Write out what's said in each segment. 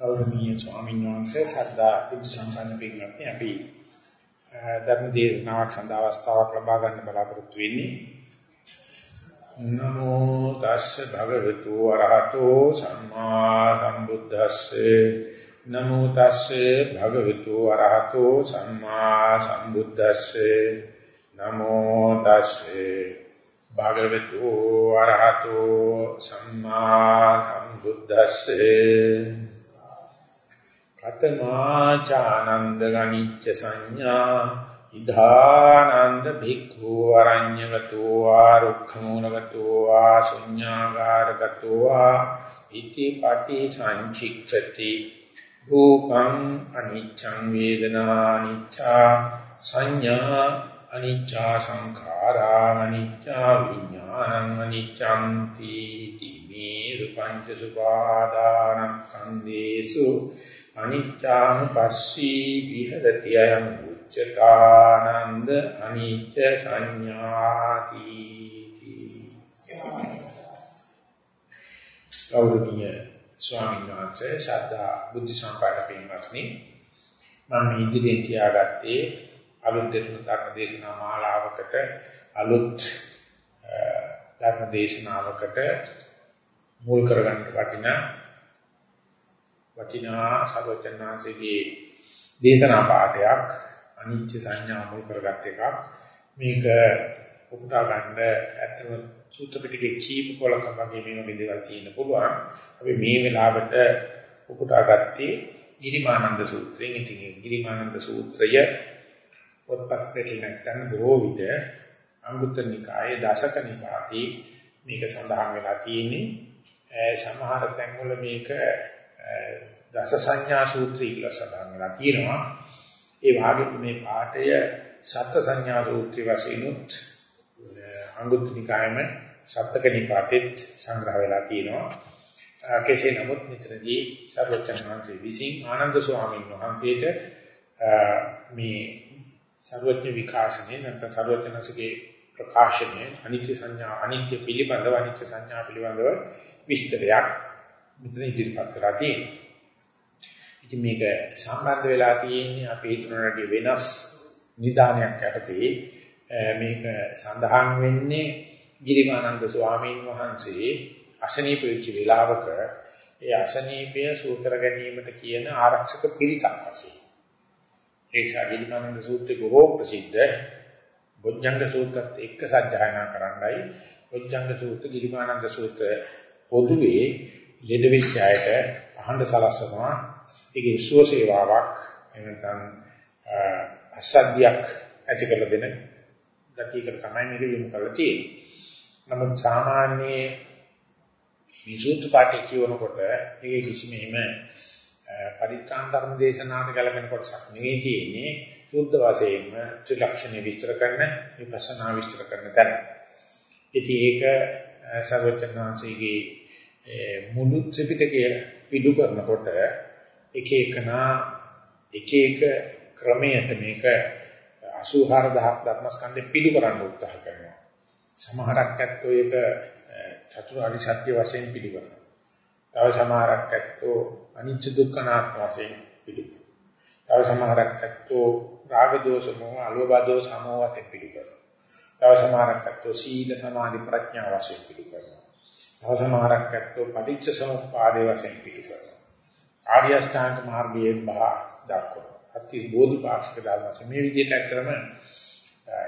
ගෞරවනීය ස්වාමීන් වහන්සේ සද්ධා බුද්ධ සම්පන්න පින්වත්නි අපි ධර්ම දේශනාවක් සඳහා අවස්ථාවක් ලබා ගන්න බලාපොරොත්තු වෙන්නේ. නමෝ තස්ස භගවතු වරහතෝ සම්මා සම්බුද්දස්සේ. නමෝ තස්සේ භගවතු වරහතෝ සම්මා සම්බුද්දස්සේ. නමෝ තස්සේ භගවතු වරහතෝ සම්මා සම්බුද්දස්සේ. කතමා චානන්ද ගනිච්ච සංඥා ඉධානන්ද භික්ඛු අරඤ්‍යගතෝ ආරුක්ඛමූලගතෝ ආශුඤ්ඤාගාරගතෝ ඉති පටි සංචික්ඛති රූපං අනිච්ඡං වේදනා අනිච්ඡා සංඥා අනිච්ඡා සංඛාරා අනිච්ඡා විඥානං අනිච්ඡං තීති මේ රූපංච සුපාදානං කන්දේසු අනිච්ඡානුපස්සී විහෙරති අයං උච්චකානන්ද අනිච්ච සංඥාති. ගෞරවනීය ස්වාමීන් වහන්සේ ශ්‍රද්ධා බුද්ධ සම්පන්න පින්වත්නි මම මේ ඉදිරියෙන් තියාගත්තේ අලුත් ධර්ම දේශනා මාලාවකට අලුත් ධර්ම දේශනාවකට මුල් කරගන්න වටිනා වටිනා සර්වඥාන්සේගේ දේශනා පාඩයක් අනිච්ච සංඥා මුල් කරගත් එකක්. මේක උපුටා ගන්න ඇත්තම සූත්‍ර පිටකේ කීප කොලක වගේ මේව බෙදලා තියෙන්න පුළුවන්. අපි මේ වෙලාවට උපුටා ගත්තේ ගිරිමානන්ද සූත්‍රයෙන්. ඉතින් ගිරිමානන්ද සූත්‍රය පොත්පත් දෙකකින් නැත්නම් බොහෝ විට අංගුත්තර නිකායේ දසක නිපාතේ මේක සඳහන් වෙලා තියෙන්නේ. සමහර තැන්වල මේක දස සංඥා සූත්‍රය කියලා සඳහන් වෙලා තියෙනවා. ඒ වාගේ මේ පාඨය සත්ත්ව සංඥා සූත්‍රය වශයෙන් උත් අංගුත්තර නිකායම සත්ත්වක නිපාතෙත් සංග්‍රහ වෙලා තියෙනවා. කෙසේ නමුත් මෙතනදී සර්වචන් වහන්සේ විසින් ආනන්ද ස්වාමීන් වහන්සේට මේ සර්වඥ විකාශනේ නැත්නම් සර්වඥන්සේගේ ප්‍රකාශනයේ අනිත්‍ය සංඥා අනිත්‍ය පිළිබඳව අනිත්‍ය සංඥා පිළිබඳව විස්තරයක් මෙතන ඉදිරිපත් කරලා තියෙනවා. ඉතින් මේක සම්බන්ධ වෙලා තියෙන්නේ අපේ හිතනට වෙනස් නිදානයක් යටතේ. මේක සඳහන් වෙන්නේ ගිරිමානන්ද ස්වාමීන් වහන්සේ අසනීප වෙච්ච වෙලාවක ඒ අසනීපය සූ කර ගැනීමට කියන ආරක්ෂක පිළිකක් වශයෙන්. ඒ ශාගිරිමානන්ද සූත්‍රය බොහෝ ප්‍රසිද්ධ. බොජ්ජංග සූත්‍රත් එක්ක සජ්ජායනා කරන්නයි. බොජ්ජංග සූත්‍ර ගිරිමානන්ද සූත්‍ර පොදුවේ ලෙඩ වෙච්ච අයට අහඬ සලස්සනවා ඒකේ සුව සේවාවක් එනකන් අසද්දයක් ඇති කරලා දෙන ගතියකට තමයි මේක යොමු කරලා තියෙන්නේ. නමුත් සාමාන්‍ය මේ සූත්‍ර පාඨය කියවනකොට ඒකේ කිසිම එහෙම පරිත්‍රාණ ධර්ම දේශනාවට ගැලපෙන කොටසක් නෙවෙයි තියෙන්නේ. සුද්ධ වශයෙන්ම ත්‍රිලක්ෂණ විස්තර කරන විපස්සනා විස්තර කරන තැන. ඉතින් ඒක සර්වඥාන්සේගේ මුළු ත්‍රිපිටකය පිටු කරනකොට එක එකනා එක එක ක්‍රමයට මේක 84000ක් ධර්මස්කන්ධෙ පිටු කරන්න උත්සාහ කරනවා. සමහරක් ඇත්තෝ ඒක චතුරාර්ය සත්‍ය වශයෙන් පිටු කරනවා. තව සමහරක් ඇත්තෝ අනිච්ච දුක්ඛ නාත්ම වශයෙන් පිටු කරනවා. තව සමහරක් ඇත්තෝ රාග දෝෂ මොහ අලෝභ දෝෂ සමෝහ වශයෙන් පිටු කරනවා. තව සමහරක් ඇත්තෝ සීල සමාධි ප්‍රඥා වශයෙන් පිටු කරනවා. තව සමහරක් ඇත්තෝ පටිච්ච සමුප්පාදේ වශයෙන් පිටු කරනවා. ආර්ය අෂ්ටාංග මාර්ගයේ බහ දක්වනවා. අති බෝධිපාක්ෂික ධර්ම මේ විදිහට ඇත්තරම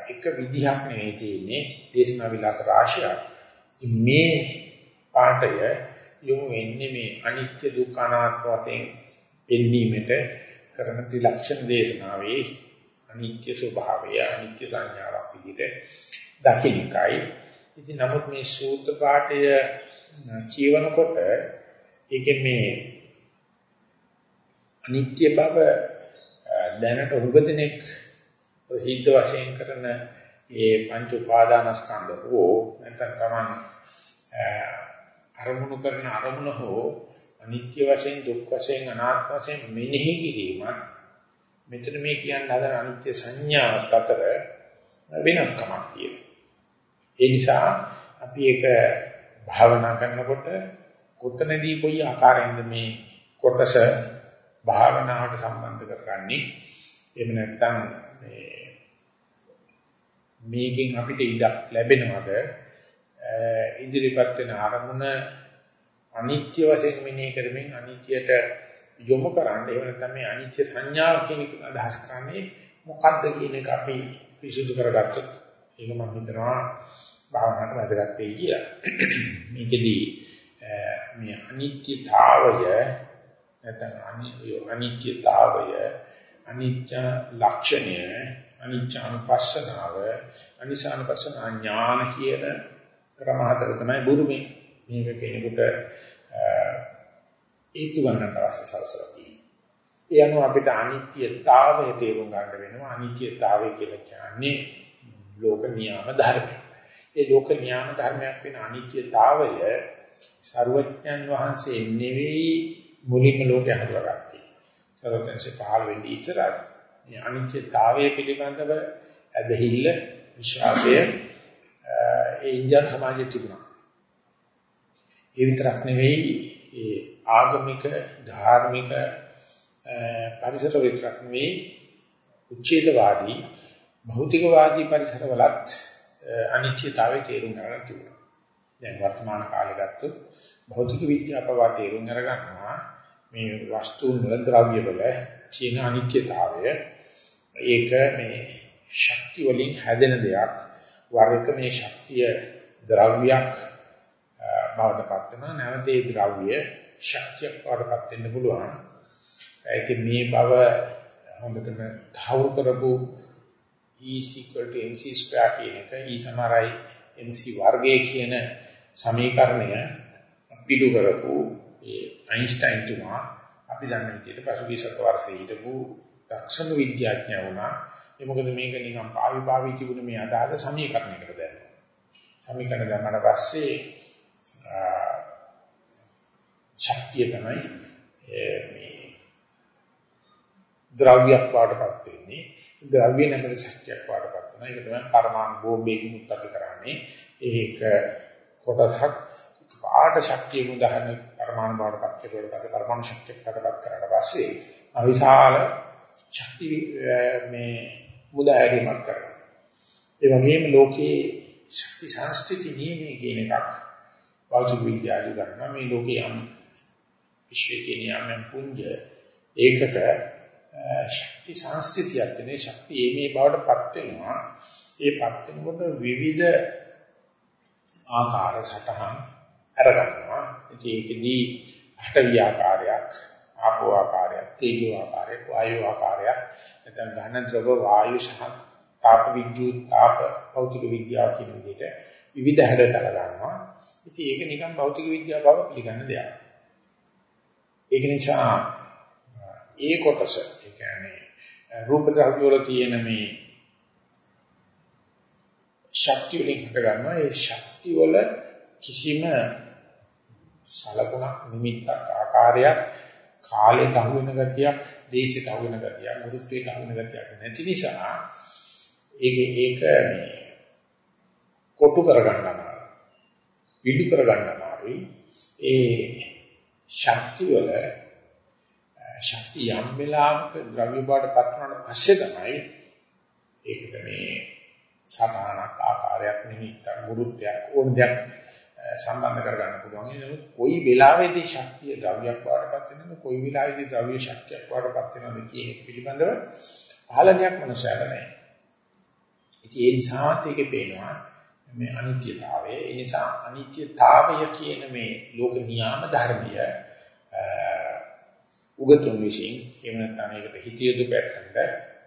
එක විදිහක් නෙවෙයි තියෙන්නේ දේශනා විලාස රාශියක්. මේ පාඩය යොමු වෙන්නේ මේ අනිත්‍ය දුක්ඛ අනාත්ම වශයෙන් පෙන්වීමට කරන ත්‍රිලක්ෂණ දේශනාවේ අනිත්‍ය ස්වභාවය අනිත්‍ය සංඥාවක් විදිහට දකින්නකයි. ඉතින් නමුත් මේ සූත්‍ර පාඨය කියවනකොට ඒකේ මේ අනිත්‍ය බව දැනට උගදෙනෙක් ප්‍රසිද්ධ වශයෙන් කරන ඒ පංච උපාදානස්කන්ධ හෝ නැත්නම් තමන් අරමුණු කරන අරමුණ හෝ අනිත්‍ය වශයෙන් දුක් වශයෙන් අනාත්ම වශයෙන් මෙනෙහි කිරීමත් මෙතන මේ කියන්න හදන අනිත්‍ය සංඥාවත් අතර වෙනස්කමක් තියෙනවා. ඒ නිසා අපි ඒක භාවනා කරනකොට කොතනදී කොයි ආකාරයෙන්ද මේ කොටස භාවනාවට සම්බන්ධ කරගන්නේ? එහෙම නැත්නම් මේ මේකෙන් අපිට ඉඩක් ලැබෙනවද? ඉදිරිපත් වෙන අරමුණ අනිත්‍ය වශයෙන් මෙනෙහි කරමින් අනිත්‍යයට යොමු කරන්න. එහෙම නැත්නම් මේ අනිත්‍ය සංඥාව කියන එක අදහස් කරන්නේ මොකක්ද කියන එක අපි විසුද්ධි කරගත්තොත් ඒක මම හිතනවා භාවනාවට වැදගත් වෙයි කියලා. මේකෙදී මේ අනිත්‍යතාවය නැත්නම් අනිත්‍යතාවය අනිත්‍ය ලක්ෂණය අනිත්‍ය අනුපස්සනාව අනිසානුපස්සනා ඥාන කියන ක්‍රම හතර තමයි බුරුමේ මේක කෙනෙකුට ඒතු ගන්නට අවශ්‍ය සලසලා තියෙනවා. ඒ අනුව අපිට අනිත්‍යතාවය තේරුම් ගන්න වෙනවා. අනිත්‍යතාවය කියලා කියන්නේ ලෝක නියම ධර්මය. ඒ ලෝක නියම ධර්මයක් වෙන අනිත්‍යතාවය ਸਰවඥන් වහන්සේ නෙවෙයි මුලින්ම ලෝකේ හඳුනාගත්තේ. ਸਰවඥන්සේ පහළ වෙන්නේ ඉස්සරහ මේ අනිත්‍යතාවය පිළිබඳව ඇදහිල්ල විශ්වාසය ඒ ඉන්දියානු සමාජයේ තිබුණා. ඒ විතරක් නෙවෙයි ඒ ආගමික ධාර්මික පරිසර විතරක් නෙවෙයි උච්ඡේදවාදී භෞතිකවාදී පරිසරවලත් අනිත්‍යතාවය තේරුම් ගන්න තිබුණා. දැන් වර්තමාන කාලේ ගත්තොත් භෞතික විද්‍යාව පවා තේරුම් අරගන්නවා මේ වස්තුන් වල ද්‍රව්‍ය වල තියෙන අනිත්‍යතාවය. ඒක මේ ශක්ති වලින් හැදෙන දෙයක්. වර එක මේ ශක්තිය ද්‍රව්‍යයක් බවට පත් වෙනවා. නැවත ඒ ද්‍රව්‍ය ශක්තියක් බවට පත් වෙන්න පුළුවන්. ඒක මේ බව හොඳටම ධාවු කරපු E mc ස්ක්වයර් කියන එක E සමාරයි mc වර්ගය කියන සමීකරණය පිටු කරපු ඒ අයින්ස්ටයින් තුමා අපි දන්න විදිහට පසුගිය සතවර්ෂයේ හිටපු දක්ෂම විද්‍යාඥයා වුණා. ඒ මොකද මේක නිකන් පාවි පාවි තිබුණ මේ අදහස සමීකරණයකට දැම්මා. සමීකරණ දැම්මම පස්සේ ශක්තිය තමයි මේ ද්‍රව්‍යයක් වඩපත් වෙන්නේ. ද්‍රව්‍ය නැමැති ශක්තියක් වඩපත් වෙනවා. ඒක තමයි පරමාණු බෝම්බයකින් උත්පත්ති කරන්නේ. ඒක කොටසක් පාට ශක්තිය උදාහරණ පරමාණු බවටපත් කෙරුවට පරමාණු ශක්තියක් වඩපත් කරලා පස්සේ අවිශාල ශක්ති මේ මුදාහැරීමක් කරනවා. ඒ වගේම ලෝකේ ශක්ති සංස්කෘති නියමයේ කියන එකක් භෞතික විද්‍යාව කරනවා. මේ ලෝකේ යම් විශ්වයේ යම් පුංජ ඒකක ශක්ති සංස්කෘතියක් තියෙන ශක්තිය මේ බවට පත් වෙනවා. ඒ පත් වෙනකොට විවිධ ආකාර සටහන් අරගන්නවා. ඉතින් ඒකෙදී හට විආකාරයක් ආපෝ ආකාරයක් තේජෝ ආකාරයක් වායෝ ආකාරයක් නැත්නම් ඝන ද්‍රව වායු සහ තාප විද්‍යුත් තාප භෞතික විද්‍යාව කියන විදිහට විවිධ හැඩතල ගන්නවා. ඉතින් ඒක නිකන් භෞතික විද්‍යාව බව පිළිගන්න දෙයක්. ඒක නිසා ඒ කොටස ඒ කියන්නේ රූප ධර්ම වල තියෙන මේ ශක්තිය වලින් හට ගන්නවා. ඒ ශක්තිය වල කිසිම සලකුණක් නිමිත්තක් ආකාරයක් කාලයට අහු වෙන ගතියක් දේශයට අහු වෙන ගතියක් වෘත්තයට අහු වෙන ගතියක් නැති නිසා ඒක ඒක මේ කොටු කරගන්න අමාරුයි. විදු කරගන්න අමාරුයි. ඒ ශක්තිය වල ශක්තිය යම් වෙලාවක ද්‍රව්‍ය බවට පත් වුණාට පස්සේ තමයි ඒකට මේ සමානක් ආකාරයක් නිමිත්තක් ගුරුත්වයක් ඕන දෙයක් සම්බන්ධ කරගන්න පුළුවන්. නමුත් කොයි වෙලාවෙදී ශක්තිය ද්‍රව්‍යයක් බවට පත් වෙනවද කොයි වෙලාවෙදී ද්‍රව්‍ය ශක්තියක් බවට පත් වෙනවද කියන එක පිළිබඳව පාලනයක් මනසට නැහැ. ඉතින් ඒ නිසා ඒකේ පේනවා මේ අනිත්‍යතාවය. ඒ නිසා අනිත්‍යතාවය කියන මේ ලෝක නියාම ධර්මය උගතුන් විසින් එහෙම නැත්නම් ඒකට හිතිය දුපැත්තට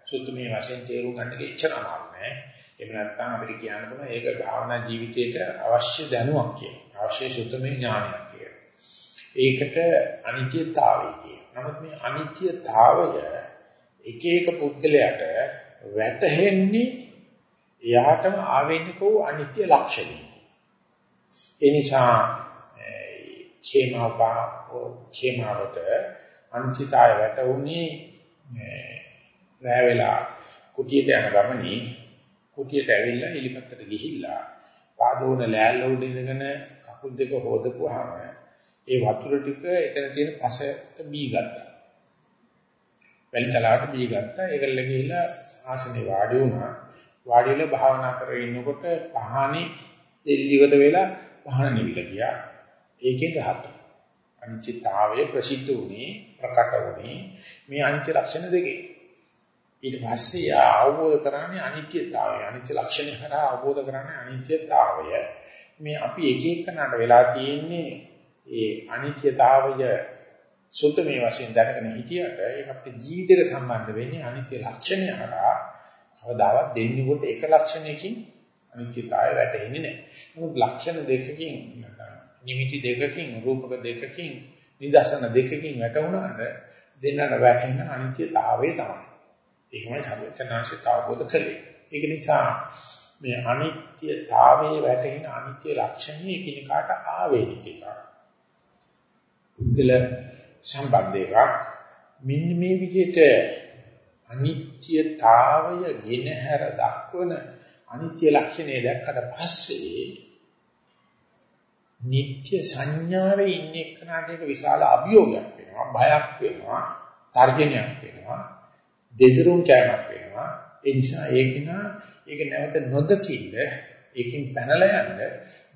සුද්ධමේ වශයෙන් තේරුම් ගන්න කෙච්චර අමාරු නෑ. එහෙම නැත්නම් අපිට කියන්න පුළුවන් ඒක භාවනා ජීවිතයට අවශ්‍ය දැනුමක් කියන. අවශ්‍ය සුද්ධමේ ඥානයක් කියන. ඒකට අනිත්‍යතාවය කියන. නමුත් මේ අනිත්‍යතාවය එක එක පුද්ගලයාට වැටහෙන්නේ එයාටම ආවෙන්නක වූ අනිත්‍ය ලක්ෂණය. ඒ නිසා ඛේමාපා ඛේමාවට අනිත්‍යතාවය වැටුනේ රැ වෙලා කුටියට යන ගමනේ කුටියට ඇවිල්ලා එලිපත්තට ගිහිල්ලා පාදෝන ලෑල්ල උඩ ඉඳගෙන කකුල් දෙක හොදපුවාම ඒ වතුර ටික එතන තියෙන පසට බී ගත්තා. වැලි චලාවට බී ගත්තා. ඒකල්ල ගිහිල්ලා ආසනේ වාඩි වුණා. වාඩි වෙලා භාවනා කරගෙන ඉන්නකොට පහනේ එල්ලිවද වෙලා පහන නිවිල ගියා. ඒකෙන් රහත්. අනිත්‍යතාවය ප්‍රසිද්ධ වුණේ ප්‍රකට වුණේ මේ අනිත්‍ය ලක්ෂණ දෙකේ. ඊට පස්සේ අවබෝධ කරන්නේ අනිත්‍යතාවය. අනිත්‍ය ලක්ෂණය හරහා අවබෝධ කරන්නේ අනිත්‍යතාවය. මේ අපි එක එකනට වෙලා තියෙන්නේ ඒ අනිත්‍යතාවය සුද්ධ මේ වශයෙන් දැනගෙන හිටියට ඒක අපේ ජීවිතයට සම්බන්ධ වෙන්නේ අනිත්‍ය ලක්ෂණය හරහා කවදාවත් දෙන්නේ කොට එක ලක්ෂණයකින් අනිත්‍යතාවය වැටෙන්නේ නැහැ. නමුත් ලක්ෂණ දෙකකින් නිමිති දෙකකින් රූපක දෙකකින් නිදර්ශන දෙකකින් වැටුණාට දෙන්නට වැටෙන අනිත්‍යතාවය තමයි. ඒකමයි සම්පූර්ණාංශයට අවබෝධ කරගන්නේ. ඒක නිසා මේ අනිත්‍යතාවයේ වැටෙන අනිත්‍ය ලක්ෂණය එකිනෙකාට ආවේනික එකක්. උදල සම්බන්ධයක් මෙන්න මේ විදිහට අනිත්‍යතාවය ගෙනහැර දක්වන අනිත්‍ය ලක්ෂණය දැක්කට පස්සේ නිත්‍ය සංඥාවේ ඉන්න එක්කනට ඒක විශාල අභියෝගයක් වෙනවා බයක් වෙනවා තර්ජනයක් වෙනවා දෙදරුම් කෑමක් වෙනවා ඒ නිසා ඒක නා ඒක නැවත නොදකින්න ඒකෙන් පැනලා යන්න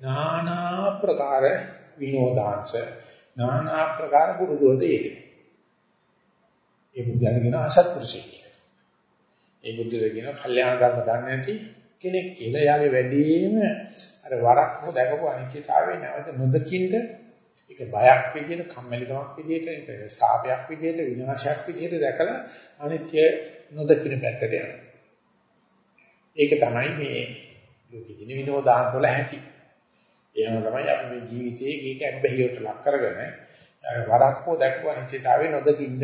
নানা ප්‍රකාර විනෝදාංශ নানা ප්‍රකාර පුරුදුවලට යෙදෙන ඒ බුද්ධයන් කියන අසත්පුරුෂයෙක් ඒ බුද්ධය කියන කල්යාණ ධර්ම දන්නේ නැති කෙනෙක් කියලා යාගේ වැඩිම අර වරක් හො දැකපු අනිත්‍යතාවය නැවත නොදකින්ද ඒක බයක් විදියට කම්මැලිකමක් විදියට ඒක සාපයක් විදියට විනාශයක් විදියට දැකලා අනිත්‍ය නොදකින්න පැත්තට යනවා. ඒක තමයි මේ ලෝකෙ දින විනෝදාන්තවල ඇති. එහෙම තමයි අපි මේ ජීවිතයේ ඒක ඇබ්බැහියට ලක් කරගෙන වරක් හෝ දැකපු අනිත්‍යතාවය නොදකින්ද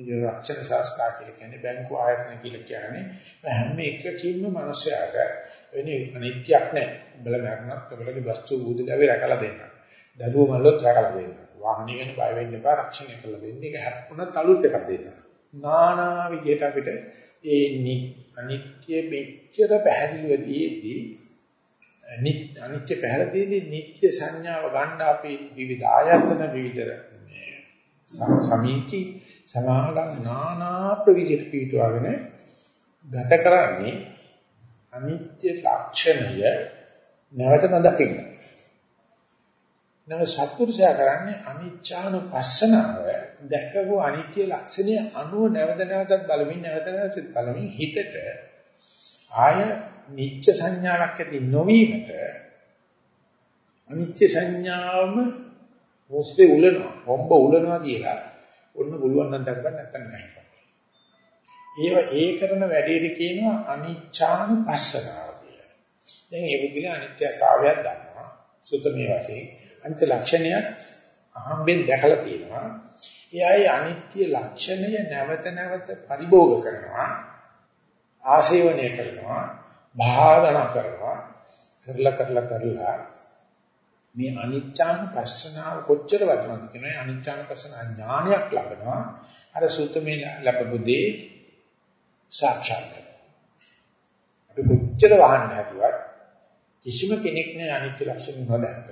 මේ රක්ෂණ ශාස්ත්‍රා කියලා කියන්නේ බැංකු ආයතන කියලා කියන්නේ හැම එකකින්ම මිනිස්යාට වෙන්නේ අනිත්‍යක් නැහැ. උඹල මරණත් උඹලගේ වස්තු බුදුගාවේ රැකලා දෙන්න. දරුවෝ මල්ලොත් රැකලා දෙන්න. වාහනේ ගැන බය වෙන්න එපා රක්ෂණය කරලා දෙන්න. ඒක හැප්පුණත් අලුත් එකක් දෙන්න. නානා විදිහට අපිට ඒ අනිත්‍ය මෙච්චර පැහැදිලිවදීදී අනිත්‍ය පැහැදිලිදී නිත්‍ය සංඥාව ගන්න අපි විවිධ ආයතන විවිධ සමීති සමාගම් නානා ප්‍රවිධිත පිටුවගෙන ගත කරන්නේ අනිත්‍ය ලක්ෂණය නැවත නොදකින්න. නම සත්පුරුෂයා කරන්නේ අනිච්ඡානුපස්සනාව දැකපු අනිත්‍ය ලක්ෂණය අනුව නැවත නැවතත් බලමින් නැවත නැවතත් බලමින් හිතට ආය නිච්ච සංඥාවක් ඇති නොවීමට අනිත්‍ය සංඥාවම මොස්සේ උලනවා, හොම්බ උලනවා කියලා ඔන්න පුළුවන් නම් දක්වන්න නැත්නම් නැහැ. ඒව ඒ කරන වැඩේට කියනවා අනිච්ඡානුපස්සනාව කියලා. දැන් ඒ වගේ අනිත්‍යතාවයක් දන්නවා. සුතමේ වශයෙන් අනිත්‍ය ලක්ෂණයක් අහම්බෙන් දැකලා තියෙනවා. එයායි අනිත්‍ය ලක්ෂණය නැවත නැවත පරිභෝග කරනවා. ආශේවනය කරනවා. භාවනා කරනවා. කරලා කරලා කරලා මේ අනිච්චානුපස්සනාව කොච්චර වටිනවද කියනවා අනිච්චානුපස්සනා ඥානයක් ලබනවා අර සූත්‍රමේ ලැබපු දේ සාක්ෂාත් අපි කොච්චර වහන්න හැදුවත් කිසිම කෙනෙක් නෑ අනිත්‍ය ලක්ෂණ නොදැක්ක.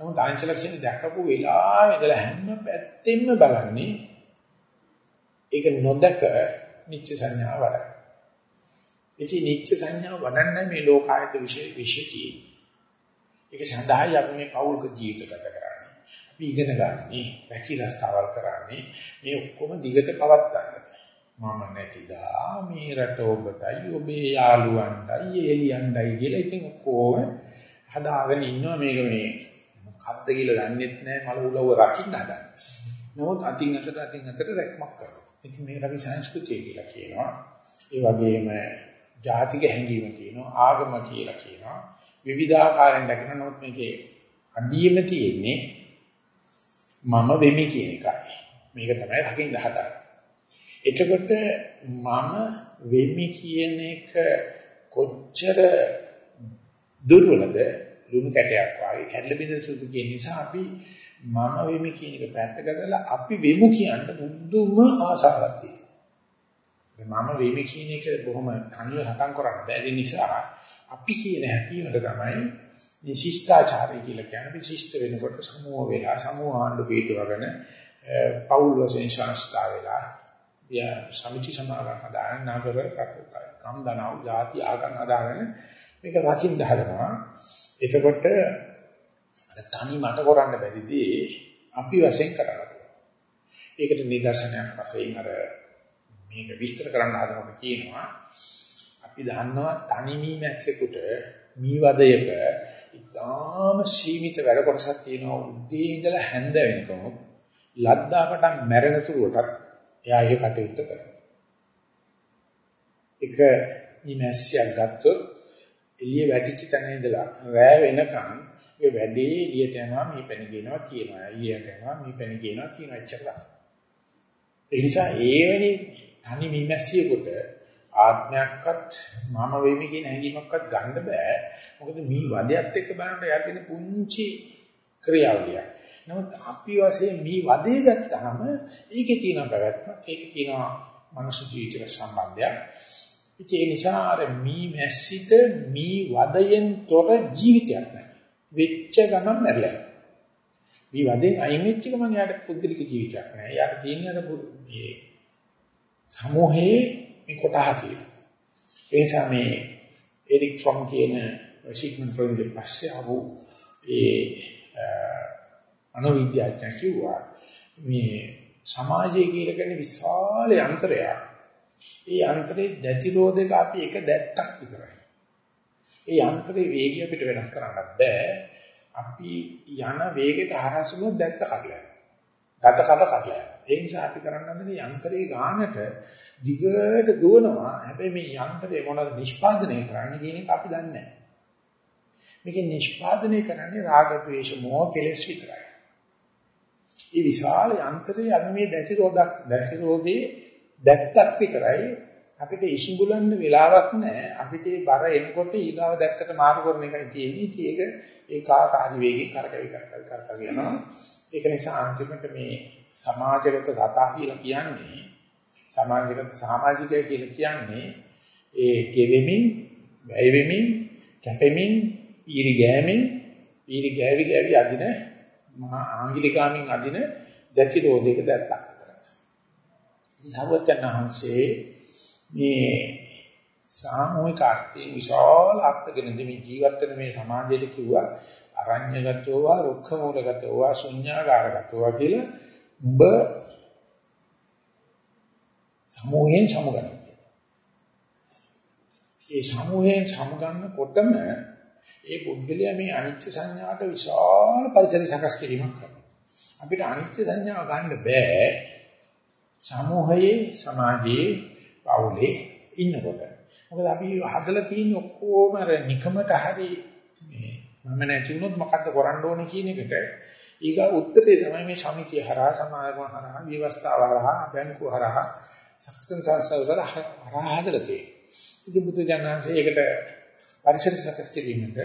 නමුත් අනිත්‍ය ලක්ෂණ දැකපු වෙලාවෙ ඉඳලා හැම පැත්තෙම බලන්නේ ඒක නොදක නිත්‍ය සංඥාව වඩන. ඉතින් නිත්‍ය සංඥාව වඩන්න මේ ලෝකායත විශේෂ විශේෂී ඒක සඳහායි අපි මේ පෞල්ක ජීවිත ගත කරන්නේ. අපි ඉගෙන ගන්නේ, පැකිලස්තාවල් කරන්නේ මේ ඔක්කොම දිගට පවත්වා මම නැතිදා මේ රට ඔබටයි ඔබේ යාළුවන්ටයි එලියන්ටයි කියලා ඉතින් ඔක්කොම හදාගෙන ඉන්නවා මේක මේ මොකද්ද කියලා දන්නෙත් නැහැ මල උලව රකින්න හදන්නේ. නමුත් අතින් අතට අතින් අතට රැක්මක් කරනවා. ඉතින් මේකට අපි සංස්කෘතිය කියලා කියනවා. ඒ වගේම ජාතික හැඟීම කියනවා, ආගම කියලා කියනවා. විවිධාකාරයෙන් දකින්න නමුත් මේකේ අඩියෙම තියෙන්නේ මම වෙමි කියන එකයි. මේක තමයි රකින්න හදාගන්නේ. එතකොට මම වෙමි කියන එක කොච්චර දුර්වලද ලුණු කැටයක් වගේ කැඩල බිඳ සුදු කියන නිසා අපි මම වෙමි කියන එක පැත්තකට දාලා අපි වෙමු කියන්න බුදුම ආසාවක් තියෙනවා. මම වෙමි කියන එක බොහොම අනිව හටන් කරන්න බැරි නිසා අපි කියන හැකියකට තමයි මේ ශිෂ්ටාචාරය කියලා කියන්නේ. ශිෂ්ට වෙනකොට සමූහ වෙලා සමූහ ආණ්ඩු පිටවගෙන පෞල් වශයෙන් සංස්ථා වෙලා ය සමිති සමාගම් හදාගෙන නගර කම් දනව ಜಾති ආගම් හදාගෙන මේක රකින්න හදනවා. එතකොට අර තනි මට කරන්න බැරිදී අපි වශයෙන් කරලා ඒකට නිදර්ශනයක් වශයෙන් අර මේක විස්තර කරන්න හදනකොට කියනවා අපි දන්නවා තනි මී මැක්සෙකුට මී වදයක ඉතාම සීමිත වැඩ කොටසක් තියෙනවා උදේ ඉඳලා හැන්ද වෙනකම් ලද්දාකට මැරෙන තුරුටත් එයා ඒක කටයුත්ත කරනවා. එක මී මැස්සියක් ගත්තොත් එළිය වැටිච්ච තැන ඉඳලා රෑ වෙනකන් ඒ වැඩේ එළියට යනවා මේ පැණි කියනවා කියනවා එළියට යනවා මේ පැණි කියනවා කියනවා එච්චරයි. ඒ නිසා ඒ වෙනි තනි මී මැස්සියෙකුට ආත්මයක්වත් මම වෙමි කියන හැඟීමක්වත් ගන්න බෑ. මොකද මේ වදයත් එක්ක බලනකොට යා තියෙන පුංචි ක්‍රියාවලිය. නමුත් අපි වශයෙන් මේ වදේ ගත්තාම ඒකේ තියෙන පැවැත්මක්, ඒකේ තියෙන මනුෂ්‍ය ජීවිතේ සම්බන්ධයක්. ඒ නිසා අර මේ මැස්සිට මේ වදයෙන් තොර ජීවිතයක් නැහැ. වෙච්ච ගමන් මැරෙලා. මේ වදෙන් අයින් වෙච්ච ගමන් යාට පුද්ගලික ජීවිතයක් නැහැ. යාට තියෙන අර මේ සමූහයේ මේ කොටහ තියෙනවා. ඒ නිසා මේ එරික් ෆ්‍රොම් කියන සිග්මන්ඩ් ෆ්‍රොයිඩ් පස්සේ ආපු ඒ අනුවිද්‍යාඥයා කිව්වා මේ සමාජය කියලා කියන්නේ විශාල යන්ත්‍රයක්. ඒ යන්ත්‍රයේ දැතිරෝධක අපි එක දැත්තක් විතරයි. ඒ යන්ත්‍රයේ වේගය අපිට වෙනස් කරන්න බෑ. අපි යන වේගයට හරහසුනොත් දැත්ත කඩලා යනවා. දත කඩ කඩලා යනවා. ඒ නිසා අපි කරන්න හදන්නේ යන්ත්‍රයේ ගානට දිගට දුවනවා. හැබැයි මේ යන්ත්‍රය මොනවද නිෂ්පාදනය කරන්නේ කියන එක අපි දන්නේ නැහැ. මේක නිෂ්පාදනය කරන්නේ රාග ద్వේෂ මොහ කෙලෙස් විතරයි. මේ විශාල යන්ත්‍රයේ අර මේ දැතිරෝධක් දැතිරෝධේ දැත්තක් විතරයි අපිට ඉසිඹුලන්න වෙලාවක් නැහැ. අපිට මේ බර එනකොට ඊගාව දැත්තට මාරු කරන එකයි තියෙන්නේ. ඒක ඒකාකාරී වේගයෙන් කරකැවි කරකැවි කරකැවි යනවා. ඒක නිසා අන්තිමට මේ සමාජගත සතා කියලා කියන්නේ සමාජගත සමාජිකය කියලා කියන්නේ ඒ ගෙවෙමින්, වැය වෙමින්, කැපෙමින්, ඊරි ගෑමින්, ඊරි ගෑවි ගෑවි අදින මහා ආංගිලිකාමින් අදින දැචි රෝධයක දැත්තක්. ඉතින් සර්වඥාහන්සේ මේ සාමූහික අර්ථයේ විශාල අර්ථගෙන දෙමින් ජීවත් වෙන මේ සමාජයට කිව්වා අරඤ්‍යගතෝ වා රුක්ඛ මූලගතෝ වා ශුඤ්ඤාකාරගතෝ වා කියලා උඹ සමූහයෙන් සමුගන්න. ඒ සමූහයෙන් සමුගන්නකොටම ඒ පුද්ගලයා මේ අනිත්‍ය සංඥාට විශාල පරිසර සකස් කිරීමක් කරනවා. අපිට අනිත්‍ය සංඥාව ගන්න බෑ සමූහයේ සමාජයේ පවුලේ ඉන්නකොට. මොකද අපි හදලා තියෙන ඔක්කොම අර නිකමට හරි මේ මම නැති වුණොත් මොකද්ද කරන්න ඕනේ කියන එකට ඊගා උත්තරේ තමයි මේ සමිතිය හරහා සමාජම හරහා විවස්ථාව හරහා බැංකුව හරහා සක්සන් සංස්ථාවල හරහා හදලා තියෙන්නේ. ඉතින් බුදු ජානන්සේ ඒකට පරිසර සකස් කිරීමට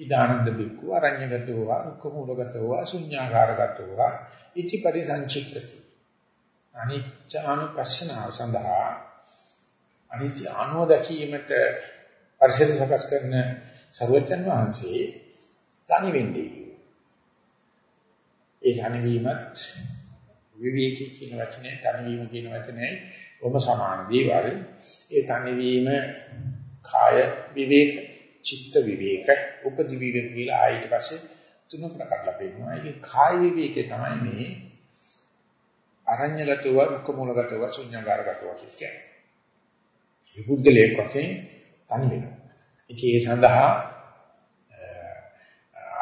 ඉදානන්ද බික්කු අරඤ්‍යගතෝ වා රුක්කමූලගතෝ වා ශුඤ්ඤාකාරගතෝ වා ඉති පරිසංචිත්තති. අනිච්චානුපස්සනාව සඳහා අනිත්‍ය අනුව දැකීමට පරිසර සකස් කරන සර්වචන් වහන්සේ තනි වෙන්නේ. ඒ තනිවීමත් විවේකී කියන වචනේ තනිවීම කියන වචනේ ඔබ සමාන දේවල්. ඒ තනිවීම කාය විවේක, චිත්ත විවේක, උපදි විවේක කියලා ආයෙත් පස්සේ තුනකට කඩලා පෙන්නනවා. ඒක කාය විවේකේ තමයි මේ අරඤ්‍යගතව, රුක්කමූලගතව, ශුන්‍යකාරගතව කියන්නේ. විබුද්ධලේක වශයෙන් තනි වෙනවා. ඉතින් ඒ සඳහා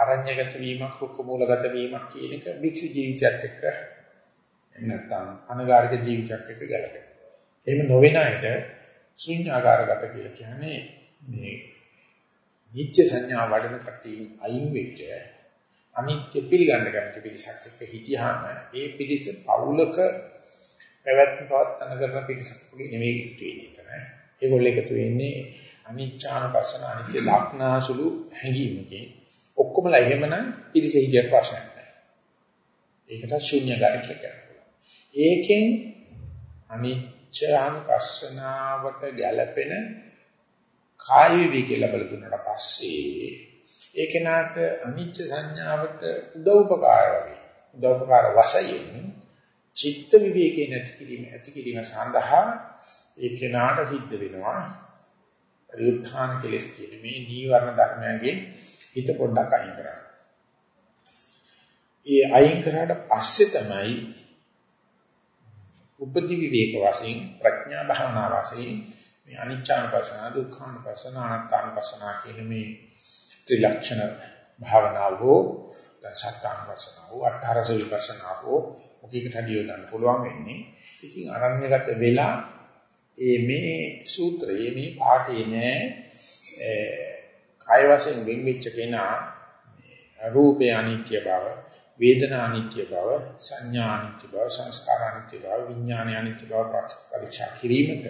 අරඤ්‍යගත වීමක් රුක්ක මූලගත වීමක් කියන එක භික්ෂු ජීවිතයත් එක්ක නැත්නම් අනගාരിക ජීවිතයක් එක්ක ගැලපෙනවා. එහෙම නොවන අයට ශුන්‍යාකාරගත කියලා කියන්නේ මේ නිත්‍ය සංඥා වඩන කටි අයින් වෙච්ච අනිත්‍ය පිළිගන්න කැමති පිරිසක් එක්ක හිටියාම ඒ පිරිස පෞලක පැවැත්ම පවත්තන කරන පිරිසක් වගේ නෙවෙයි එකතු වෙන්නේ. ඒගොල්ලෝ එකතු වෙන්නේ අනිච්චානුපස්සන අනිත්‍ය ලක්නාසුළු හැඟීමකින් ඔක්කොමලා එහෙමනම් පිළිසෙ හිටියට ප්‍රශ්නයක් නැහැ. ඒකට ශුන්‍යකාරී කියලා කියනවා. ඒකෙන් අනිච්චානුපස්සනාවට ගැළපෙන කාය විවේකී ලැබලා දුන්නාට පස්සේ ඒ කෙනාට අනිච්ච සංඥාවට උදව්පකාර වගේ උදව්පකාර වශයෙන් චිත්ත විවේකේ නැති කිරීම ඇති කිරීම සඳහා ඒ කෙනාට සිද්ධ වෙනවා පරිඋත්ථාන කෙලස් කියන මේ නීවරණ ධර්මයන්ගෙන් හිත පොඩ්ඩක් අයින් කරන්න. ඒ අයින් කරාට පස්සේ තමයි උපදි විවේක වශයෙන් ප්‍රඥා භාවනා වශයෙන් මේ අනිච්චානුපස්සන දුක්ඛානුපස්සන අනාත්මානුපස්සන කියන මේ ත්‍රිලක්ෂණ භාවනාව හෝ සත්‍යානුපස්සන හෝ අට්ඨාරස විපස්සනා හෝ මොකෙකට හදියෝ ගන්න පුළුවන් වෙන්නේ. ඉතින් අරණ්‍යගත වෙලා ඒ මේ සූත්‍රයේ මේ පාඨයේ නෑ කාය වශයෙන් වෙන් වෙච්ච කෙනා රූපේ අනිත්‍ය බව වේදනා අනිත්‍ය බව සංඥා අනිත්‍ය බව සංස්කාර අනිත්‍ය බව විඥාන අනිත්‍ය බව පරීක්ෂා කිරීමට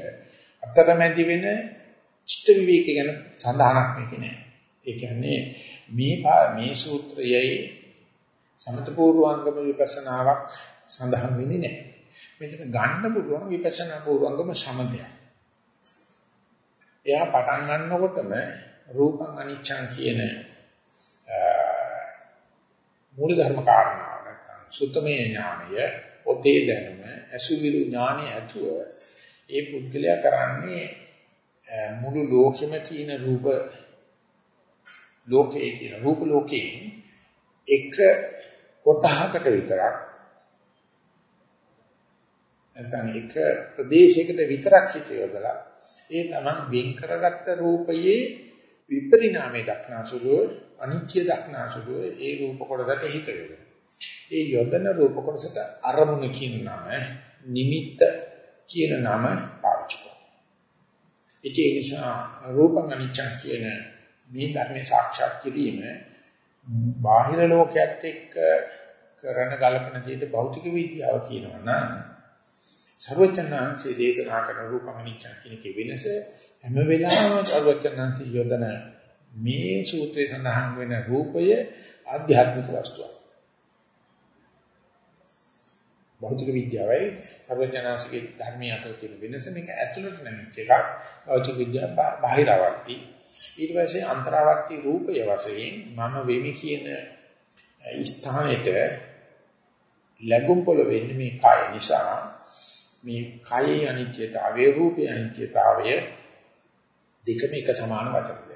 අතරමැදි වෙන චිත්ත විවේක ගැන සඳහනක් මේකේ නෑ. ඒ කියන්නේ මේ මේ සූත්‍රයේ සමත පූර්වාංගම විපස්සනාවක් සඳහන් වෙන්නේ නැහැ. මෙතන ගන්න පුළුවන් විපස්සනා පූර්වාංගම සමදයක්. එයා පටන් ගන්නකොටම රූපං අනිච්ඡං කියන මූල ධර්ම කාරණාව නැත්නම් සුත්තමේ ඥානය, ඔතේ දැනුම, අසුවිරු ඥානය ඇතුව ඒ පුද්ගලයා කරන්නේ මුළු ලෝකෙම තියෙන රූප ලෝකයේ කියන රූප ලෝකයේ එක කොටහකට විතරක් නැත්නම් එක ප්‍රදේශයකට විතරක් හිත යොදලා ඒ තමන් වෙන් කරගත්ත රූපයේ විපරිණාමය දක්නාසුලෝ අනිත්‍ය දක්නාසුලෝ ඒ රූප කොටසට හිත යොදලා. ඒ යොදන රූප කොටසට අරමුණ කියන නම නිමිත්ත කියන නම පාවිච්චි කරනවා. ඒ නිසා රූපං අනිච්චං කියන මේ ධර්මයේ සාක්ෂාත් කිරීම බාහිර ලෝකයක් එක්ක කරන ගලපන දෙයට භෞතික විද්‍යාව කියනවා නම් සර්වචනාංශයේ දේශනා කරන රූපමනිච්ඡන් කියන කේ වෙනස හැම වෙලාවෙම සර්වචනාංශය යොදන මේ සූත්‍රයේ සඳහන් වෙන රූපය ආධ්‍යාත්මික වස්තුවක්. භෞතික විද්‍යාවයි සර්වඥාන්සේගේ ධර්මයේ අතර තියෙන වෙනස මේක ඇතුළට නැමිච්ච එකක් භෞතික විද්‍යාව බාහිරවර්ති ඊට පස්සේ අන්තරාවර්ති රූපය වශයෙන් මම වෙමි කියන ස්ථානෙට ලැබුම් පොළ වෙන්නේ මේ කය නිසා මේ කයේ අනිත්‍යතාවය රූපේ අනිත්‍යතාවය දෙකම එක සමාන වචන දෙයක්.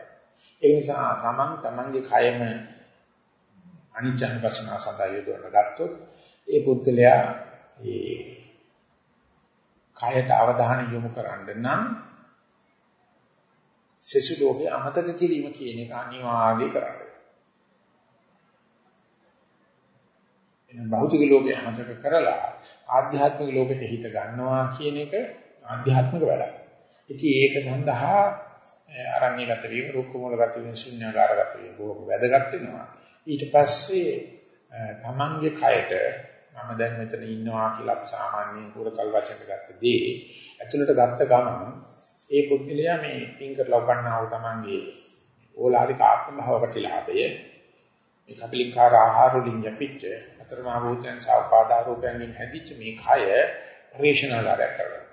ඒ නිසා තමන් තමන්ගේ කයම අනිත්‍යන වශයෙන් සඳහා යොදවන ගත්තොත් ඒ පුද්ගලයා ඒ කයට අවධානය යොමු කරන්න නම් සෙසු ලෝකේ අමතක කිරීම කියන එක අනිවාර්යයි කරන්න. එන භෞතික ලෝකේ අමතක කරලා ආධ්‍යාත්මික ලෝකෙට හිත ගන්නවා කියන එක ආධ්‍යාත්මික වැඩක්. ඉතින් ඒක සඳහා අරණ්‍යගත වීම, රුක්ක මූලගත වීම, ශුන්‍යාකාරගත වීම බොහොම වැදගත් වෙනවා. ඊට පස්සේ තමන්ගේ කයට මම දැන් මෙතන ඉන්නවා කියලා අපි සාමාන්‍යයෙන් පුරකල් වචන ගත්ත දේ ඇතුළට ගත්ත ගමන් ඒ පුද්ගලයා මේ පින් කරලා උපන්නා වූ තමන්ගේ ඕලාරික ආත්ම භාව ප්‍රතිලාභය මේ කපලිකාර ආහාර වලින් යපිච්ච අතරමා භූතයන් සාපාදා රූපයන්ගෙන් හැදිච්ච මේ කය පරිශනාකාරයක්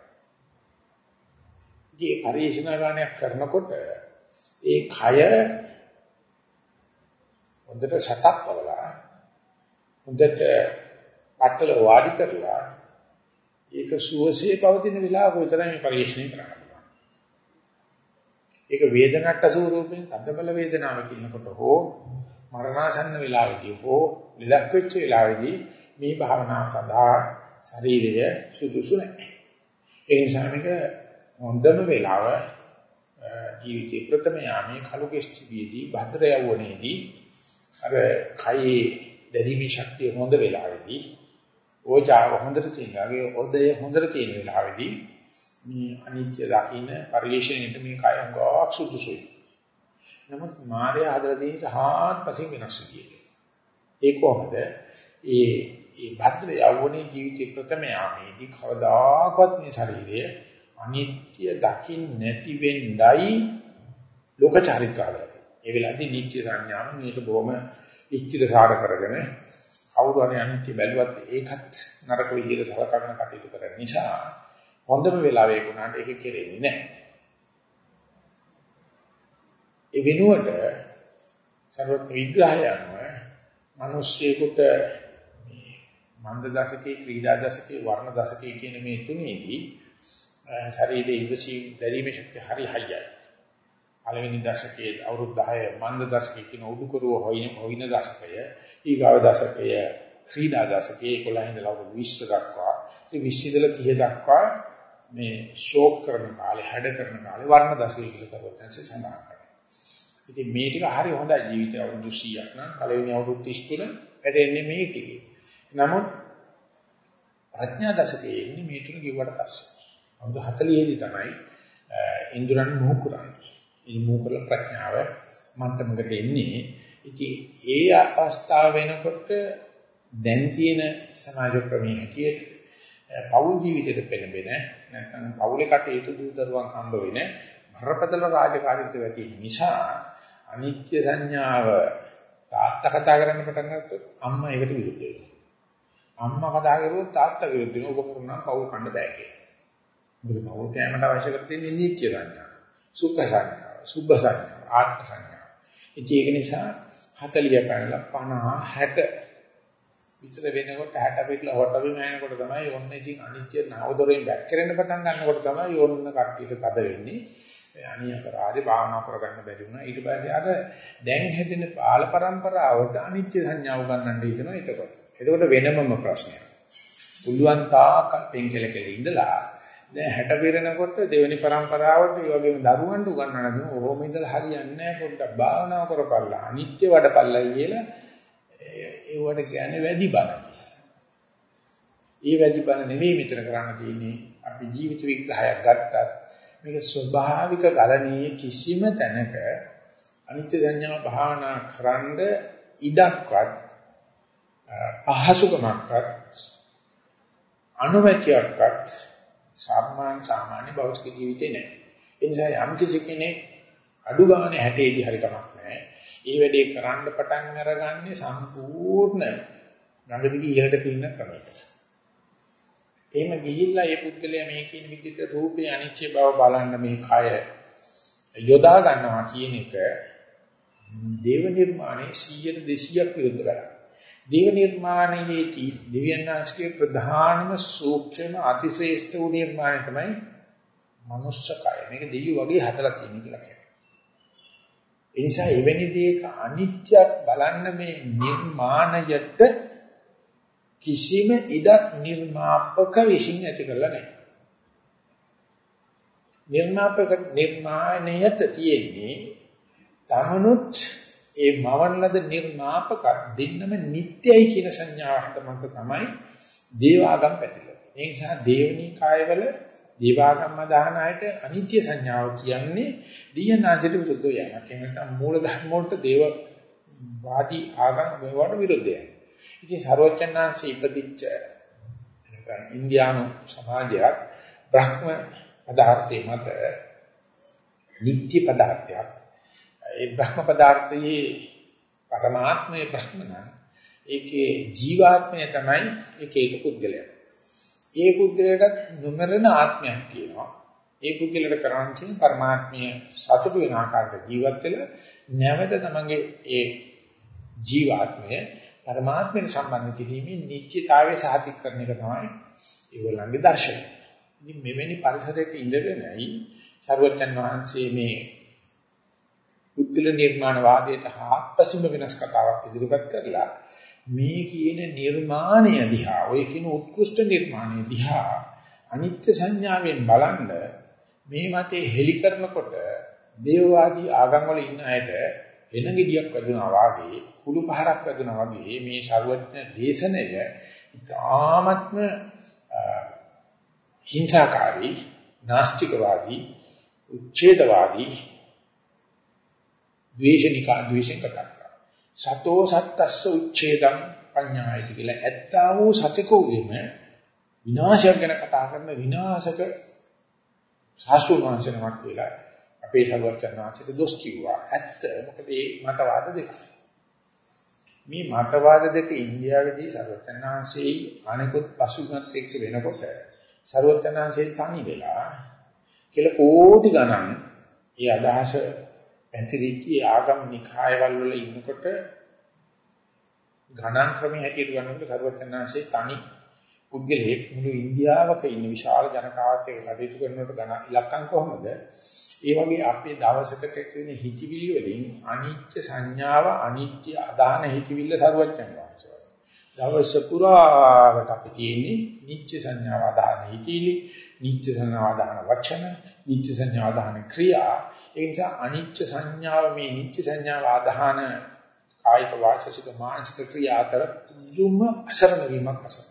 කරනවා. මේ පරිශනාකාරයක් කරනකොට ඒ කය හොඳට සතක් වලලා හොඳට පట్టල වාඩි කරලා ඒක සුවසේ පවතින වෙලාවක විතරයි මේ පරිශ්‍රණය කරන්නේ. ඒක වේදනට්ට ස්වරූපයෙන් තදබල වේදනාව කියනකොට හෝ මරණාසන්න වෙලාවේදී හෝ නිලක් වෙච්ච වෙලාවේදී මේ භාවනාව සඳහා ශරීරය සුදුසු නැහැ. ඒ නිසා මේක හොඳම වෙලාව ජීවිතේ ප්‍රථම යාමේ කලු කෙස්ටිවිදී භද්‍ර යවණේදී අර කයේ දැරීමේ ශක්තිය හොඳ වෙලාවේදී ඕජාව හොඳට තියෙනවා. ඔදය හොඳට තියෙන වෙලාවේදී මේ අනිත්‍ය දකින්න පරිශ්‍රණයට මේ කය හොගක් සුදුසුයි. නමුත් මායя හදලා තියෙන හාත්පසින් වෙනස් විදියට. ඒ කොහොමද? ඒ ඒ භද්‍ර යවුනේ ජීවිතේ ප්‍රථම යාමේදී කවදාකවත් මේ ශරීරය අනිත්‍ය දකින්න නැති වෙන්නයි ලෝක චරිතාවල. ඒ වෙලාවේදී නිත්‍ය සංඥාව මේක බොහොම ඉච්ඡිත සාර කරගෙන කවුරු හරි අනිත්‍ය බැලුවත් ඒකත් නරක විදිහට සලකන කටයුතු කරන නිසා හොඳම වෙලාවේ වුණාට ඒක කෙරෙන්නේ නැහැ. ඒ වෙනුවට සර්වඥ විග්‍රහය අනුව මිනිස්සෙකුට මන්ද දශකේ ක්‍රීඩා දශකේ වර්ණ දශකේ කියන මේ තුනේදී ශරීරයේ ඉවසී දැරීමේ ශක්තිය හරි හයියයි. පළවෙනි දශකයේ අවුරුදු 10 මන්ද දශකයේ කියන උඩුකරුව හොයින හොයින දශකය ඊගාව දශකය ක්‍රීඩා දශකයේ 11 ඉඳලා අවුරුදු 20 දක්වා ඉතින් 20 ඉඳලා 30 දක්වා මේ ෂෝක් කරන කාලේ හැඩ කරන කාලේ වර්ණ දශකයේ කියලා සර්වඥාන්සේ සඳහන් කරනවා. ඉතින් මේ ටික හරි හොඳයි ජීවිතය අවුරුදු 100ක් නම් පළවෙනි අවුරුදු 33 වැඩෙන්නේ මේකේ. නමුත් ප්‍රඥා දශකයේ ඉන්නේ මේ තුන කිව්වට පස්සේ. අවුරුදු 40 දී තමයි ඉන්ද්‍රයන් මොහු කරන්නේ. මේ මොහු කරලා ප්‍රඥාව මට්ටමකට එන්නේ. ඉතින් ඒ අවස්ථාව වෙනකොට දැන් තියෙන සමාජ ක්‍රමයේ හැටියට පෞල් ජීවිතයට පෙළඹෙන නැත්නම් පෞලේ කටයුතු දූදරුවන් හම්බ වෙන බරපතල රාජකාරීත්ව වැටි නිසා අනිත්‍ය සංඥාව තාත්තා කතා කරන්න පටන් ගත්තොත් අම්මා ඒකට විරුද්ධ වෙනවා. අම්මා කතා කරුවොත් තාත්තා විරුද්ධ වෙනවා. ඔබ කරුණා පෞල් කන්න බෑ කියලා. මොකද පෞල් කෑමට අවශ්‍ය කර තියෙන්නේ නිත්‍ය සංඥා. සුඛ සංඥා, සුභ සංඥා, ආත්ම සංඥා. ඒක නිසා 40 පැනලා 50 60 විතර වෙනකොට 60 පිටලා හොට බිම යනකොට තමයි ඔන්න ඉතින් අනිත්‍ය නවදොරෙන් බැක් කරන්න පටන් ගන්නකොට තමයි ඔන්න කට්ටියට තද වෙන්නේ. අනිය අපරාධේ භාවනා කරගන්න බැරි වුණා. ඊට පස්සේ අර දැන් හැදෙන බාල પરම්පරාවට අනිත්‍ය සංඥාව ගන්නන්න හිතනවා එතකොට. එතකොට වෙනමම ප්‍රශ්නයක්. පුළුවන් තාක් පෙන්කෙල කෙල ඉඳලා දැන් 60 පිරෙනකොට දෙවෙනි પરම්පරාවට ඒ වගේම දරුවන්ට උගන්වන්න දුන්න ඕම ඉඳලා හරියන්නේ නැහැ පොඩ්ඩක් භාවනා කරපල්ලා අනිත්‍ය වඩපල්ලා කියලා ඒවට කියන්නේ වැඩි බණ. ඒ වැඩි බණ නෙවෙයි මෙතන කරන්න තියෙන්නේ අපි ජීවිත විග්‍රහයක් ගත්තත් මේක ස්වභාවික ගලණීය කිසිම තැනක අනිත්‍ය සංඥා භාවනා කරන්ඩ ඉඩක්වත් පහසුකමක්වත් අනුමැතියක්වත් සාමාන්‍ය සාමාන්‍ය භෞතික ජීවිතේ නැහැ. ඒ නිසා යම් කිසි කෙනෙක් අඩු ගානේ 60 දී හරි කමක් නැහැ. ඒ වැඩේ කරන්න පටන් අරගන්නේ සම්පූර්ණ ගඟදිවි ඉහළට පින්න ක්‍රමයකට. එහෙම ගිහිල්ලා ඒ පුද්ගලයා මේ කියන විදිහට රූපේ අනිත්‍ය බව බලන්න මේ කය යොදා ගන්නවා කියන එක දේව නිර්මාණයේ 100 200ක් විරුද්ධ වැඩක්. දේව නිර්මාණයේදී දෙවියන්ාංශකේ ප්‍රධානම සූක්ෂම අතිශ්‍රේෂ්ඨ වූ නිර්මාණය තමයි මනුෂ්‍ය කය. මේක දෙවියෝ වගේ හදලා තියෙන කියලා කියනවා. ඒ නිසා එවැනි දෙයක අනිත්‍යයක් බලන්න මේ නිර්මාණයට කිසිම ඉඩක් නිර්මාපක විශ්ින් ඇති කරලා නැහැ. නිර්මාපක නිර්මාණයට තියෙන්නේ තමනුත් ඒ මවන ලද නිර්මාපක දෙන්නම නිට්ටයයි කියන සංඥාවට මත තමයි දේවාගම් පැතිරෙන්නේ. ඒ නිසා දේවනී කායවල දේවාගම් අදහන අයට අනිත්‍ය සංඥාව කියන්නේ දීයනාචිත විසුද්ධ යමක්. ඒ නැත්නම් මූල ධර්ම වලට දේව වාදී ආගම් වලට විරුද්ධයි. ඉතින් සරෝජනාංශ ඉපදිච්ච නැත්නම් ඉන්දියානු සමාජයක් බ්‍රහ්ම පදාර්ථයේ මත නිත්‍ය පදාර්ථයක් ඒ බ්‍රහ්ම පදාර්ථයේ පරමාත්මයේ ප්‍රශ්න නම් ඒකේ ජීවාත්මය තමයි ඒක ඒක පුද්ගලයා. ඒ පුද්ගලයාට නොමරන ආත්මයක් තියෙනවා. ඒ පුද්ගලයාට කරන්නේ පරමාත්මීය සතුට වෙන ආකාරයට ජීවත් වෙලා නැවත තමන්ගේ ඒ ජීවාත්මය පරමාත්මයට සම්බන්ධ කිරීමේ නිත්‍යතාවය සාතික කරන එක තමයි ඒගොල්ලන්ගේ දර්ශනය. ඉතින් මෙවැනි පරිසරයක ඉඳගෙනයි සර්වඥන් වහන්සේ මේ පුද්ගල නිර්මාණ වාදයට හාත්පසින්ම වෙනස් කතාවක් ඉදිරිපත් කරලා මේ කියන නිර්මාණය දිහා ඔය කියන උත්කෘෂ්ඨ නිර්මාණය දිහා අනිත්‍ය සංඥාවෙන් බලන්න මේ මතේ හෙලි කරනකොට දේවවාදී ආගම් වල ඉන්න අයට එන ගෙඩියක් වැදුනා වාගේ කුළු පහරක් වැදුනා වගේ මේ ශරුවත්න දේශනය ඉතාමත්ම හිංසාකාරී නාස්තිකවාදී උච්ඡේදවාදී ද්වේෂනිකා ද්වේෂෙන් කතා කරනවා සතෝ සත්තස්ස උච්ඡේදං පඤ්ඤායති කියලා ඇත්තා වූ සතකෝගෙම විනාශයක් ගැන කතා කරන විනාශක ශාස්ත්‍රීය වංශනමක් කියලා අපේ ශරුවත්නාචිත දොස් කිව්වා. ඇත්ත මොකද මේ මතවාද දෙක. මේ මතවාද දෙක ඉන්දියාවේදී ශරුවත්නාංශයේ අනිකුත් පසුගත එක්ක වෙනකොට ශරුවත්නාංශයේ තනි වෙලා කියලා කෝටි ගණන් ඒ අදහස පැතිරිච්ච ආගම් නිකායවල වල ඉන්නකොට ගණන් ක්‍රමයේ හැටියට ගන්නකොට සර්වඥාන්සේ තනි පුද්ගලයෙක් මුළු ඉන්දියාවක ඉන්න විශාල ජනකාවක් එක්ක කටයුතු කරනකොට ගණන් ඉලක්කම් කොහොමද? ඒ වගේ අපේ දවසකට තියෙන හිතවිලි වලින් අනිත්‍ය සංඥාව අනිත්‍ය අදහන හිතවිල්ල සර්වඥයන් වහන්සේ. දවස පුරාවට අපි තියෙන්නේ නිත්‍ය සංඥාව අදහන හිතවිලි, නිත්‍ය සංඥාව අදහන වචන, නිත්‍ය සංඥාව අදහන ක්‍රියා. ඒ නිසා අනිත්‍ය සංඥාව මේ නිත්‍ය සංඥාව අදහන කායික වාචික මානසික ක්‍රියා අතර දුම අසරණ වීමක් අසරණ.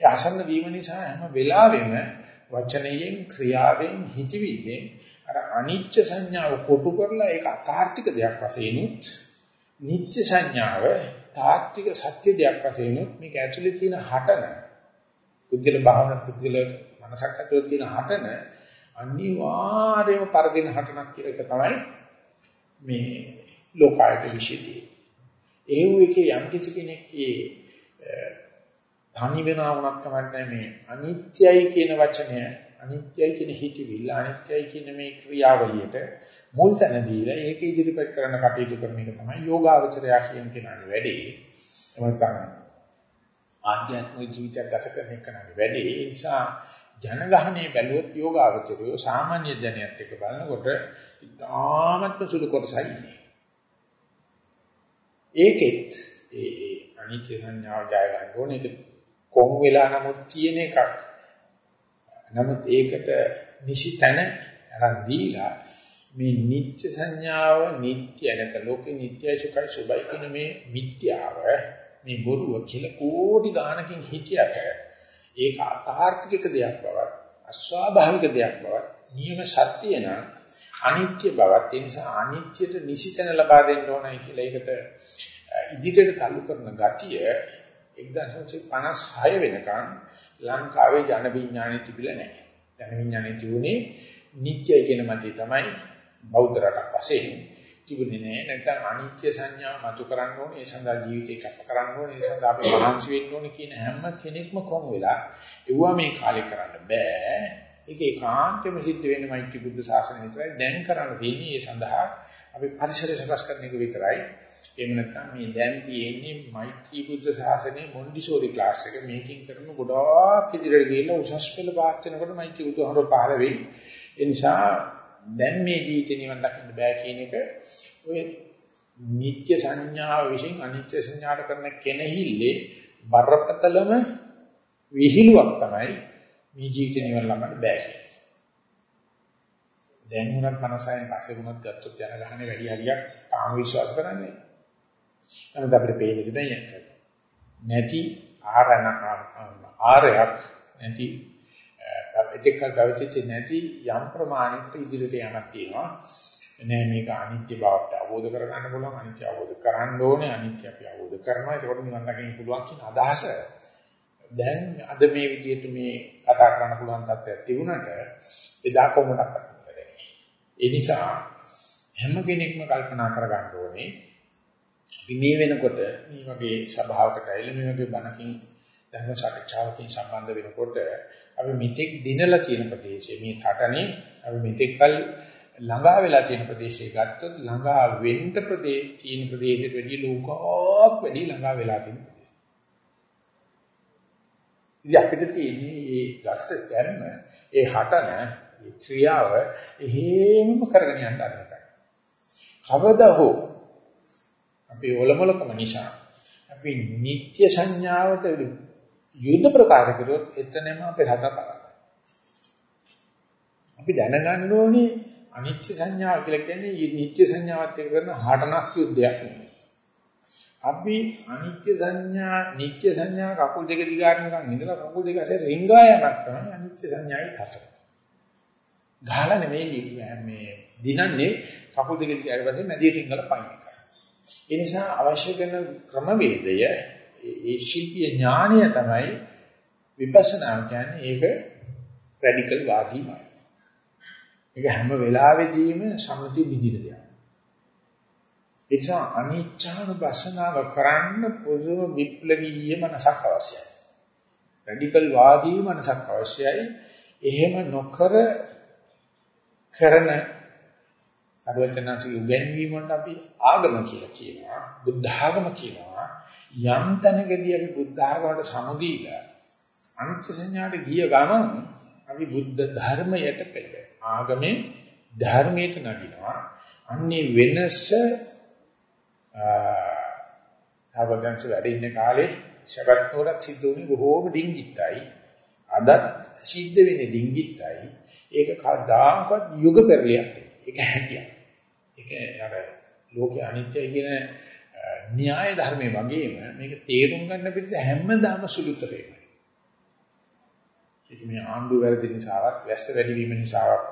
ඒ අසරණ වීම නිසා හැම වෙලාවෙම වචනයෙන් ක්‍රියාවෙන් හිතවිල්ලෙන් අර අනිච්ච සංඥාව කොටු කරලා ඒක අතාර්ථික දෙයක් වශයෙන් උත් නිච්ච සංඥාව තාත්වික සත්‍ය දෙයක් වශයෙන් උත් මේක ඇතුලේ තියෙන හටන පුද්ගල භාවන පුද්ගල මනසක් ඇතුලේ තියෙන හටන අනිවාර්යයෙන්ම පරදින හටනක් කියලා එක තමයි මේ ලෝකායත විශ්ිතී. ඒ වූ එකේ යම් කිසි කෙනෙක්ගේ තනි වෙනවා වුණත් කමන්නේ මේ අනිත්‍යයි කියන වචනය අනිත්‍යයි කියන හිතවිල්ල අනිත්‍යයි කියන මේ ක්‍රියාවලියට මුල් තැන දීලා ඒක ඉදිරිපත් කරන කටයුතු කරන එක තමයි යෝගාවචරය කියන කෙනාගේ වැඩේ. එමත්නම් ආධ්‍යාත්මික ජීවිතයක් ගත කරන එක නේද වැඩේ. ඒ නිසා ජනගහණය බැලුවොත් යෝගාවචරය සාමාන්‍ය ජනයත් එක්ක බලනකොට ඉතාමත්ම සුළු කොටසයි ඉන්නේ. ඒකෙත් ඒ අනිත්‍ය සංඥාව ජය ගන්න ඕනේ. ඒක කොම් වෙලා නමුත් තියෙන එකක්. නමුත් ඒකට නිසි තැන අරන් දීලා මේ නිත්‍ය සංඥාව නිත්‍ය නැත ලෝකේ නිත්‍යයි සුඛයි සුබයි කියන මේ මිත්‍යාව මේ බොරුව කියලා කෝටි ගාණකින් හිටියට ඒක අතාර්ථික දෙයක් බවත් අස්වාභාවික දෙයක් බවත් නියම සත්‍ය නම් අනිත්‍ය බවත් ඒ නිසා අනිත්‍යට නිසිතන ලබා දෙන්න ඕනයි කියලා ඒකට ඉදිරියට تعلق කරන ගතිය 1956 වෙනකන් ලංකාවේ ජන විඥානෙ තිබිලා නැහැ. ජන විඥානෙ තිබුණේ නිත්‍යයි කියන මතය තමයි බෞද්ධ රටක් වශයෙන් තිබුණේ නැහැ. නැත්නම් අනිත්‍ය සංඥා මතු කරන්න ඕනේ. ඒ සඳහා ජීවිතේ කැප කරන්න ඕනේ. ඒ සඳහා අපි මහන්සි වෙන්න ඕනේ කියන හැම කෙනෙක්ම කොම් වෙලා එවුවා මේ කාලේ කරන්න බෑ. ඒක ඒකාන්තයෙන්ම සිද්ධ වෙන්නේ මෛත්‍රී බුද්ධ ශාසනය විතරයි. දැන් කරන්න තියෙන්නේ ඒ සඳහා අපි පරිසරය සකස් කරන එක විතරයි. එහෙම නැත්නම් මේ දැන් තියෙන්නේ මෛත්‍රී බුද්ධ ශාසනයේ මොන්ඩිසෝරි ක්ලාස් එක මේකින් කරන ගොඩාක් ඉදිරියට ගිහිල්ලා උසස් පෙළ පාස් වෙනකොට මෛත්‍රී බුදුහමර පහළ වෙයි. ඒ නිසා දැන් මේ ජීවිතේ නිවන් දකින්න බෑ කියන එක ඔය නිත්‍ය සංඥාව විසින් අනිත්‍ය සංඥාට කරන කෙනෙහිල්ලේ බරපතලම විහිළුවක් තමයි මේ ජීවිතේ නිවන් ළඟට බෑ. දැන් උනත් 56න් පස්සේ උනත් ගත්තොත් යන ගහන්නේ වැඩි හරියක් තාම විශ්වාස කරන්නේ. නමුත් අපිට පේන්නේ නැහැ නැති ආරණ ආරයක් නැති එතකල් ගවිච්ච නැති යම් ප්‍රමාණයකට ඉදිරියට යamak තියෙනවා. නෑ මේක අනිත්‍ය බවට අවබෝධ කරගන්න පුළුවන්. අනිත්‍ය අවබෝධ කරන්න ඕනේ. අනිත්‍ය අපි අවබෝධ කරනවා. ඒකට නිවන් දකින්න පුළුවන් කියන අදහස. දැන් අද මේ විදිහට මේ කතා කරන්න පුළුවන් තත්ත්වයක් තිබුණාට එදා කොහොමදක් ඒ නිසා හැම කෙනෙක්ම කල්පනා කරගන්න ඕනේ අපි මේ වෙනකොට මේ වගේ සභාවකට ඇවිල්ලා මේ වගේ බණකින් ධර්ම සාකච්ඡාවකින් සම්බන්ධ වෙනකොට අපි මෙතෙක් දිනලා තියෙන ප්‍රදේශයේ මේ රටනේ අපි මෙතෙක්කල් ළඟා වෙලා තියෙන ප්‍රදේශය ගත්තොත් ළඟා වෙන්න ප්‍රදේ තියෙන ප්‍රදේශයට වැඩිය ලෝකයක් වැඩි ළඟා වෙලා තියෙන ප්‍රදේශ. ඉතින් අපිට තියෙන්නේ මේ ගස්ස ධර්ම ඒ හටන ඒ ක්‍රියාව එහෙම කරගෙන යන්න අරගෙන. කවදා හෝ අපේ ඔලමුලකම නිසා අපි නිත්‍ය සංඥාවට යුද්ධ ප්‍රකාශ කරුවොත් එතනම අපේ රස කරා. අපි දැනගන්න ඕනේ අනිත්‍ය සංඥාව කියලා කියන්නේ නිත්‍ය සංඥාවත් එක්ක කරන හටනක් යුද්ධයක් නෙවෙයි. අපි අනිත්‍ය සංඥා නිත්‍ය සංඥා කකුල් දෙක දිගාරනකම් ඉඳලා කකුල් දෙක ඇසේ රිංගා යනක් තමයි අනිත්‍ය සංඥාවේ තත්ත්වය. ගහලා නෙමෙයි මේ දිනන්නේ කකුල් දෙක දිගාරන පස්සේ මැදින් රිංගලා පයින් එක. ඒ නිසා අවශ්‍ය කරන ක්‍රමවේදය ඒ ශිල්පීය ඥානය තමයි විපස්සනා කියන්නේ ඒක රැඩිකල් වාදීමයි. ඒක හැම වෙලාවෙදීම සම්මුති විදින දෙයක්. ඒ නිසා අනිච්ඡානුපස්සනාව කරන්න පොදු විප්ලවීය මනසක් අවශ්‍යයි. රැඩිකල් වාදී මනසක් අවශ්‍යයි. එහෙම නොකර කරන සර්වඥාන්සේ උගන්වීම වලට අපි ආගම කියලා කියනවා. බුද්ධ ආගම කියනවා. යම් තැනකදී අපි බුද්ධ ආගමට සමුදීලා අනිත්‍ය සංඥාට ගිය ගමන් අපි බුද්ධ ධර්මයට පෙළ ආගමේ ධර්මයට නගිනවා. අන්නේ වෙනස ආවගන්ස වැඩ ඉන්න කාලේ ශබත් නෝරක් සිද්ධ වුණේ බොහෝම ඩිංගිත්තයි. අදත් සිද්ධ වෙන්නේ ඩිංගිත්තයි. ඒක කවදාකවත් යුග පෙරලියක්. ඒක හැටියක්. ඒක අර ලෝකේ අනිත්‍යයි කියන න්‍යාය ධර්මයේ වගේම මේක තේරුම් ගන්න පිළිස හැමදාම සුළුතරේ. ඒක මේ ආණ්ඩුව වැරදි නිසාවත්, වැස්ස වැඩි වීම නිසාවත්,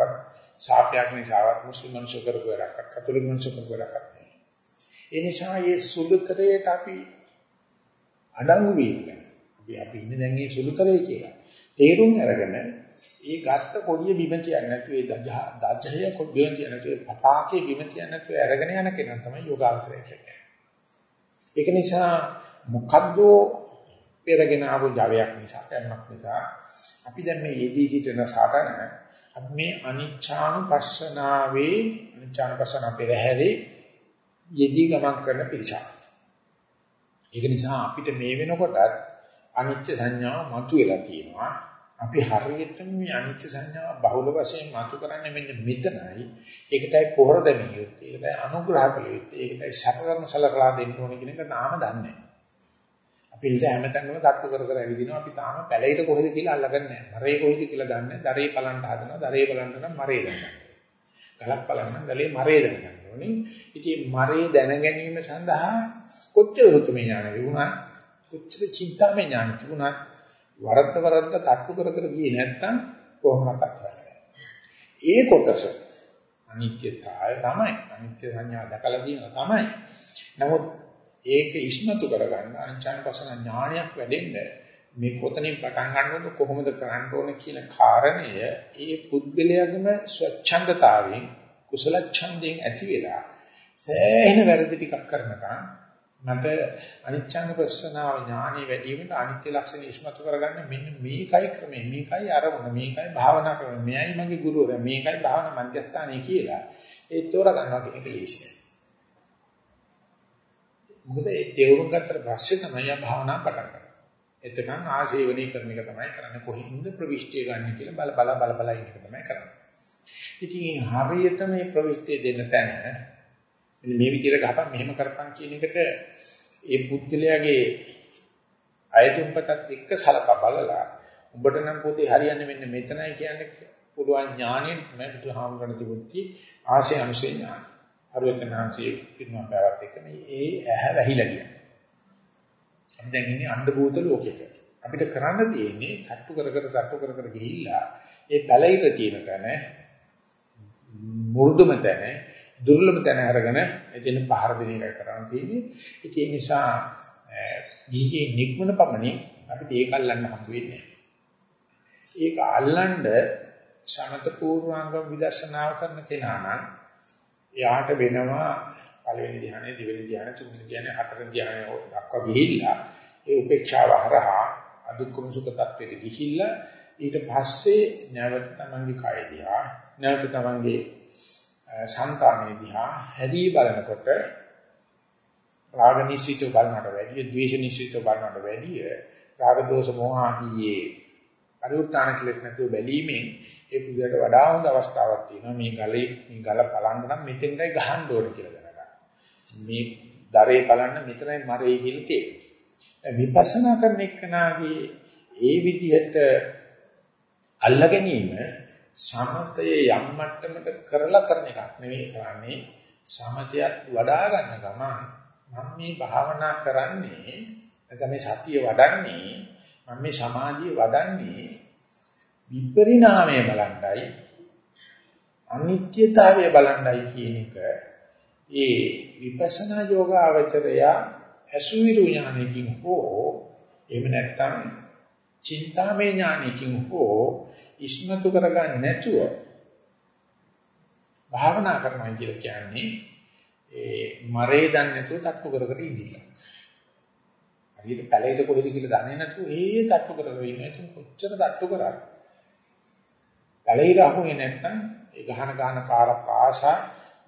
සාපයක් නිසාවත් මුස්ලිම් මිනිස්සු කරපු වැඩක්, කතෝලික මිනිස්සු කරපු වැඩක් ඒ නිසා මේ සුළුතරයට අපි අඩංගු වෙන්නේ. අපි අපි ඉන්නේ දැන් මේ සුළුතරේ කියලා. තේරුම් අරගෙන ඒ ගත්ත කොඩිය බිම කියන්නේ නැතුව ඒ දජය කොඩිය බිම කියන්නේ නැතුව පතාකේ බිම කියන්නේ නැතුව අරගෙන යන කෙනා තමයි යෝගාවචරය කියන්නේ. ඒක නිසා මොකද්ද පෙරගෙන ආපු ජවයක් නිසා කර්මක් නිසා අපි දැන් මේ යෙදී සිටින සාතන අපි මේ අනිච්ඡානුපස්සනාවේ අනිච්ඡානුපස්සන පෙරහැරේ යෙදී ගමන් කරන පිරිසක්. ඒක නිසා අපිට මේ වෙනකොටත් අනිච්ච සංඥාව මතුවලා තියෙනවා. අපි හරියටම මේ අනිච්ච සංඥාව බහුල වශයෙන් මතු කරන්නේ මෙන්න මෙතනයි. ඒකටයි පොහොර දෙමිය යුත්තේ. ඒකටයි අනුග්‍රහ කළ යුත්තේ. ඒකටයි සැපකරන සලකලා දෙන්න ඕනේ කියන එක තාම දන්නේ නැහැ. අපි ඉත හැමතැනම තට්ටු කර කර ඇවිදිනවා. අපි තාම පැලෙයිද කොහෙද කියලා අල්ලගන්නේ නැහැ. මරේ කොහෙද කියලා දන්නේ නැහැ. දරේ බලන්න හදනවා. දරේ බලන්න නම් මරේ දන්නවා. ගලක් බලන්න ගලේ මරේ දන්නවා. ඕනේ. ඉතින් මරේ දැන ගැනීම සඳහා කොච්චර සුතමේ ඥාන තිබුණා කොච්චර චින්තාමය ඥාන තිබුණා වරද්ද වරද්ද තට්ටු කර කර ගියේ නැත්තම් කොහොමද ඒ කොටස අනිත්‍යතාවය තමයි අනිත්‍ය සංඥා දැකලා තියෙනවා තමයි. නමුත් ඒක ඉස්මතු කරගන්න අනිච්චානුපස්සන ඥානයක් වැඩෙන්න මේ කොතනින් පටන් ගන්නවද කොහොමද කරන්න ඕන කියන කාරණය ඒ පුද්ගලයාගම ස්වච්ඡන්දතාවයෙන් කුසල ඡන්දයෙන් ඇති වෙලා සෑහෙන වැරදි ටිකක් කරනකම් මට අනිච්චානුපස්සනාව ඥානෙ වැඩි වෙන අනිත්‍ය ලක්ෂණ ඉස්මතු කරගන්න මෙන්න මේකයි ක්‍රමය. මේකයි අරමුණ. මේකයි භාවනා ක්‍රමය. මෙයයි මගේ ගුරුවරයා. මේකයි භාවනා මධ්‍යස්ථානය කියලා. ඒ තෝරා ගන්නවා කියන එක ලේසියි. මොකද ඒ තේරුම් ගත්තට පස්සේ තමයි ආ භාවනා පටන් ගන්න. එතකන් ආශේවනී කරන එක තමයි කරන්නේ. කොහින්ද ප්‍රවිෂ්ටිය ගන්න කියලා බල බල බල බල ඉන්න එක තමයි කරන්නේ. ඉතින් හරියට මේ ප්‍රවිෂ්ටි දෙන්න තැන මේ විදිහට ගහපන් මෙහෙම කරපන් කියන එකට ඒ පුද්ගලයාගේ අයතුම්පතත් එක්ක සලකා බලලා උඹට නම් පොතේ හරියන්නේ මෙන්න මෙතනයි කියන්නේ පුළුවන් ඥාණයෙන් තමයි බුදුහාමුදුරණ තිබුත්ටි ආශය අනුසේ ඥාන. හරියටනාංශයේ පින්නම් බෑවත් එක්ක මේ ඒ ඇහැ වැහිලා ගියා. අපි දැන් ඉන්නේ අන්ධ භූත ලෝකෙක. අපිට කරන්න තියෙන්නේ තට්ටු කර කර තට්ටු කර කර ගිහිල්ලා ඒ පැලිර තියෙන තැන මුරුදුම තැන දුර්ලභ තැන අරගෙන එතන පහර දෙන එකයි කරන්න තියෙන්නේ. ඒ නිසා ගිහිගේ නික්මන පමණින් අපිට ඒක අල්ලන්න හම්බ වෙන්නේ ඒක අල්ලන්න සමත පූර්වාංග විදර්ශනාව කරන කෙනා නම් එයාට වෙනවා පළවෙනි ධ්‍යානෙ, දෙවෙනි ධ්‍යානෙ, තුන්වෙනි ධ්‍යානෙ, හතරවෙනි ධ්‍යානෙ දක්වා ගිහිල්ලා ඒ උපේක්ෂාව හරහා අදුක්කම සුඛ tattවෙට ගිහිල්ලා ඊට පස්සේ නැවත තමන්ගේ කය දිහා නැවත තමන්ගේ సంతානෙ දිහා හැදී බලනකොට රාග නිසිත බලනට වැඩිය ද්වේෂ නිසිත බලනට වැඩිය රාග දෝෂ මොහ ආදී පරිඋත්තාන කෙලෙස් නැතුව බැලීමෙන් ඒ පුදුරට වඩා හොඳ අවස්ථාවක් තියෙනවා මේ ගලේ මේ ගල පලන්න නම් මෙතෙන්ටයි ගහන්න ඕනේ කියලා දැනගන්න. මේ දරේ බලන්න මෙතනයි මරේ කියලා තියෙනවා. විපස්සනා කරන එක්කනාගේ ඒ විදිහට අල්ල ගැනීම සමතයේ යම් මට්ටමකට කරලා කරන එකක් නෙවෙයි කරන්නේ. සමතයත් වඩා ගන්න ගමන් මම මේ භාවනා කරන්නේ නැත්නම් මේ සතිය වඩන්නේ මම මේ සමාධිය වඩන්නේ විපරිණාමය බලන්නයි අනිත්‍යතාවය බලන්නයි කියන එක. ඒ විපස්සනා යෝගාවචරය අසුවිරු ඥානකින් හෝ එහෙම නැත්නම් චින්තාමය ඥානකින් හෝ ඉස්මතු කරගන්නේ නැතුව භාවනා කරනවා කියලා කියන්නේ ඒ මරේ දන්නේ නැතුව තට්ටු කර කර ඉඳිලා. හරියට පැලේට කොහෙද කියලා දන්නේ නැතුව ඒ තට්ටු කර කර ඉන්නේ. ඒක කොච්චර තට්ටු කරාද? පැලේ රහුනේ නැත්තම් ඒ ගහන ගහන පාර පාසා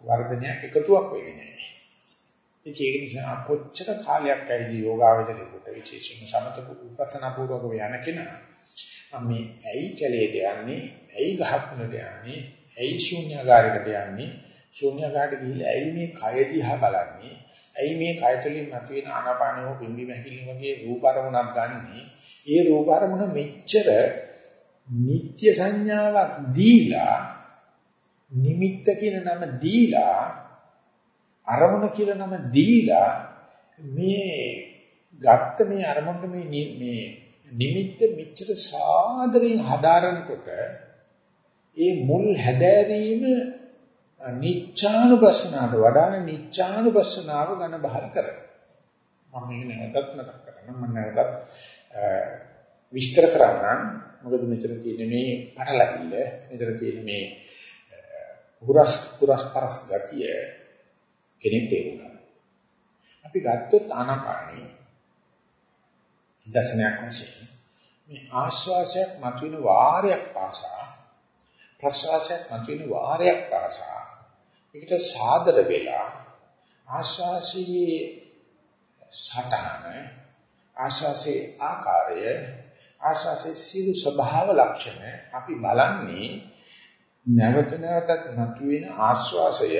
වර්ධනයක් එකතුවක් වෙන්නේ නැහැ. ඒක නිසා කොච්චර කාලයක් ඇයිද යෝගාවචරයට විශේෂයෙන්ම සමත උපසනා පූර්වක යන කෙනා මේ ඇයි කැලේට යන්නේ ඇයි ගහකුණට යන්නේ ඇයි ශූන්‍යagaraකට යන්නේ? ශූන්‍යagaraට ගිහිල්ලා ඇයි මේ කය දිහා බලන්නේ? ඇයි මේ කය තුළින් මතුවෙන ආනාපානෝ බිම්බි මහකිලි වගේ රූප අරමුණක් ගන්නෙ? ඒ රූප අරමුණ මෙච්චර නිත්‍ය සංඥාවක් දීලා නිමිත්ත කියන නම දීලා අරමුණ කියලා නම දීලා මේ ගත්ත මේ අරමුණට මේ මේ නිමිත්ත මෙච්චර සාදරයෙන් හදාරනකොට ඒ මුල් හැදෑරීම නිච්ඡානුපස්සනාවට වඩා නිච්ඡානුපස්සනාව ගැන බහල කරනවා. මම මේක නැවතත් මතක් කරනවා. මම නැවතත් විස්තර කරන්න මොකද මෙතන තියෙන මේ පටලැවිල්ල මෙතන තියෙන මේ පුරස් පුරස් පරස් ගතිය කෙනෙක් තේරුම් ගන්න. අපි ගත්තොත් ආනාපානයි දර්ශනයක් වශයෙන් මේ ආශ්වාසයක් මතුවෙන වාරයක් පාසා ප්‍රශ්වාසයක් මතුවෙන වාරයක් පාසා ඒකට සාදර වෙලා ආශ්වාසයේ සටහන ආශ්වාසයේ ආකාරය ආශ්වාසයේ සිළු ස්වභාව ලක්ෂණ අපි බලන්නේ නැවත නැවතත් මතුවෙන ආශ්වාසය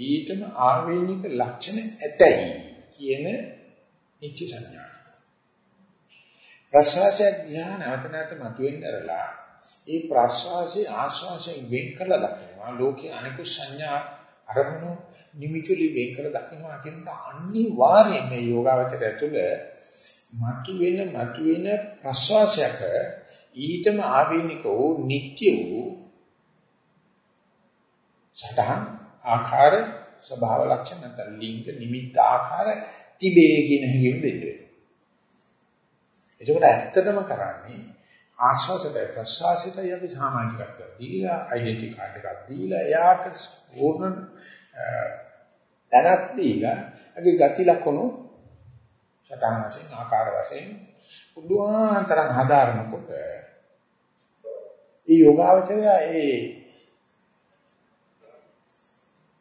ඊටම ආවේනික ලක්ෂණ ඇතයි කියන නිච්ච සංඥා. ප්‍රශ්වාසය ධ්‍යාන නැවත නැවත මතුවෙන්න ඇරලා ඒ ප්‍රශ්වාසයේ ආශ්වාසයෙන් වෙන් කළා දකිනවා ලෝකේ අනිකුත් සංඥා අරමුණු නිමිතිලි වෙන් කළා දකිනවා කියන අනිවාර්යයෙන් මේ යෝගාවචරය තුළ මතුවෙන මතුවෙන ප්‍රශ්වාසයක ඊටම ආවේනික වූ නිට්ටය වූ සටහන් ආකාර ස්වභාව ලක්ෂණ නැත්නම් ලිංග නිමිත්ත ආකාර තිබේ කියන හැඟීම දෙන්න වෙනවා. ඒකෝට ඇත්තටම කරන්නේ ආශ්වාසයට ප්‍රශ්වාසයට අපි සමාජිකත්වයක් දීලා ඩෙන්ටිටි කාඩ් එකක් දීලා එයාට ඕන දැනක් දීලා අගේ ගති ලක්ෂණ සටහන් වශයෙන් ආකාර වශයෙන් උදුආන්තරන් හදාරනකොට ඒ යෝගාවචරය ඒ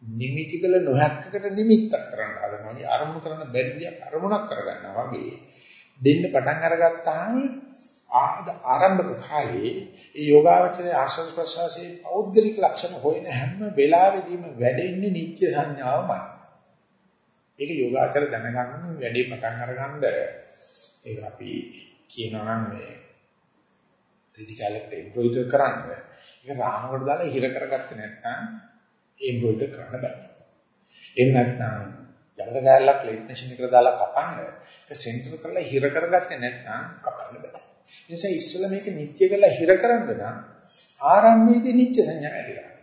නිමිති කළ නොහැක්කකට නිමිත්තක් කරන්න හදනවා. අරමුණු කරන බැරි දෙයක් අරමුණක් කරගන්නවා වගේ දෙන්න පටන් අරගත්තාම ආරම්භක කාලේ ඒ යෝගාවචරයේ ආශ්‍රද ප්‍රසවාසයේ පෞද්ගලික ලක්ෂණ හොයන හැම වෙලාවෙදීම වැඩෙන්නේ නිත්‍ය සංඥාවමයි. ඒක යෝගාචර දැනගන්න වැඩි පටන් අරගන්න ඒක අපි කියනවා නම් මේ රිදිකාලෙට ඉම්ප්‍රොයිඩර් කරන්න. ඒක රාමකට දාලා හිර කරගත්තේ නැත්නම් එම්බ්‍රොයිඩර් කරන්න බෑ. එහෙම නැත්නම් යකඩ කෑල්ලක් ලේට් මැෂින් එකට දාලා කපන්න ඒක සෙන්ටර් කරලා හිර කරගත්තේ නැත්නම් කපන්න බෑ. ඒ නිසා ඉස්සෙල්ලා මේක නිත්‍ය කරලා හිර කරන්න නම් ආරම්භයේදී නිත්‍ය සංඥා ඇති කරගන්න.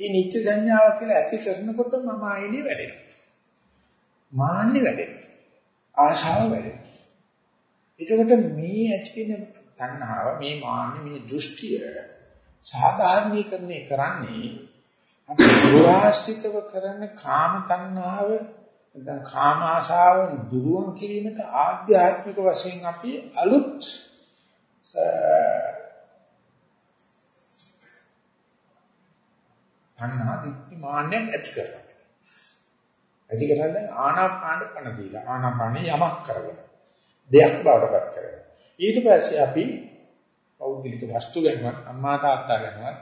මේ නිත්‍ය සංඥාව කියලා ඇති කරනකොට මම ආයෙනේ වැඩෙනවා. මාන්නේ වැඩෙනවා. ආශාව වැඩෙනවා. එතකොට මේ ඇති වෙන තණ්හාව මේ මාන්නේ මේ දෘෂ්ටිය සාධාරණීකරණය කරන්නේ අපි දුරාශ්‍රිතව කරන කාම තණ්හාව නැත්නම් කාම ආශාව දුරුවන් කිරීමට ආධ්‍යාත්මික වශයෙන් අපි අලුත් තණ්හා දිට්ඨි මාන්නයක් ඇති කරනවා. ඇති කරන්නේ ආනාපාන පණ දීලා ආනාපානෙ යමක් කරගෙන දෙයක් බවට පත් කරගෙන ඊට පස්සේ අපි පෞද්ගලික වස්තු ගැනවත් අම්මා තාත්තා ගැනවත්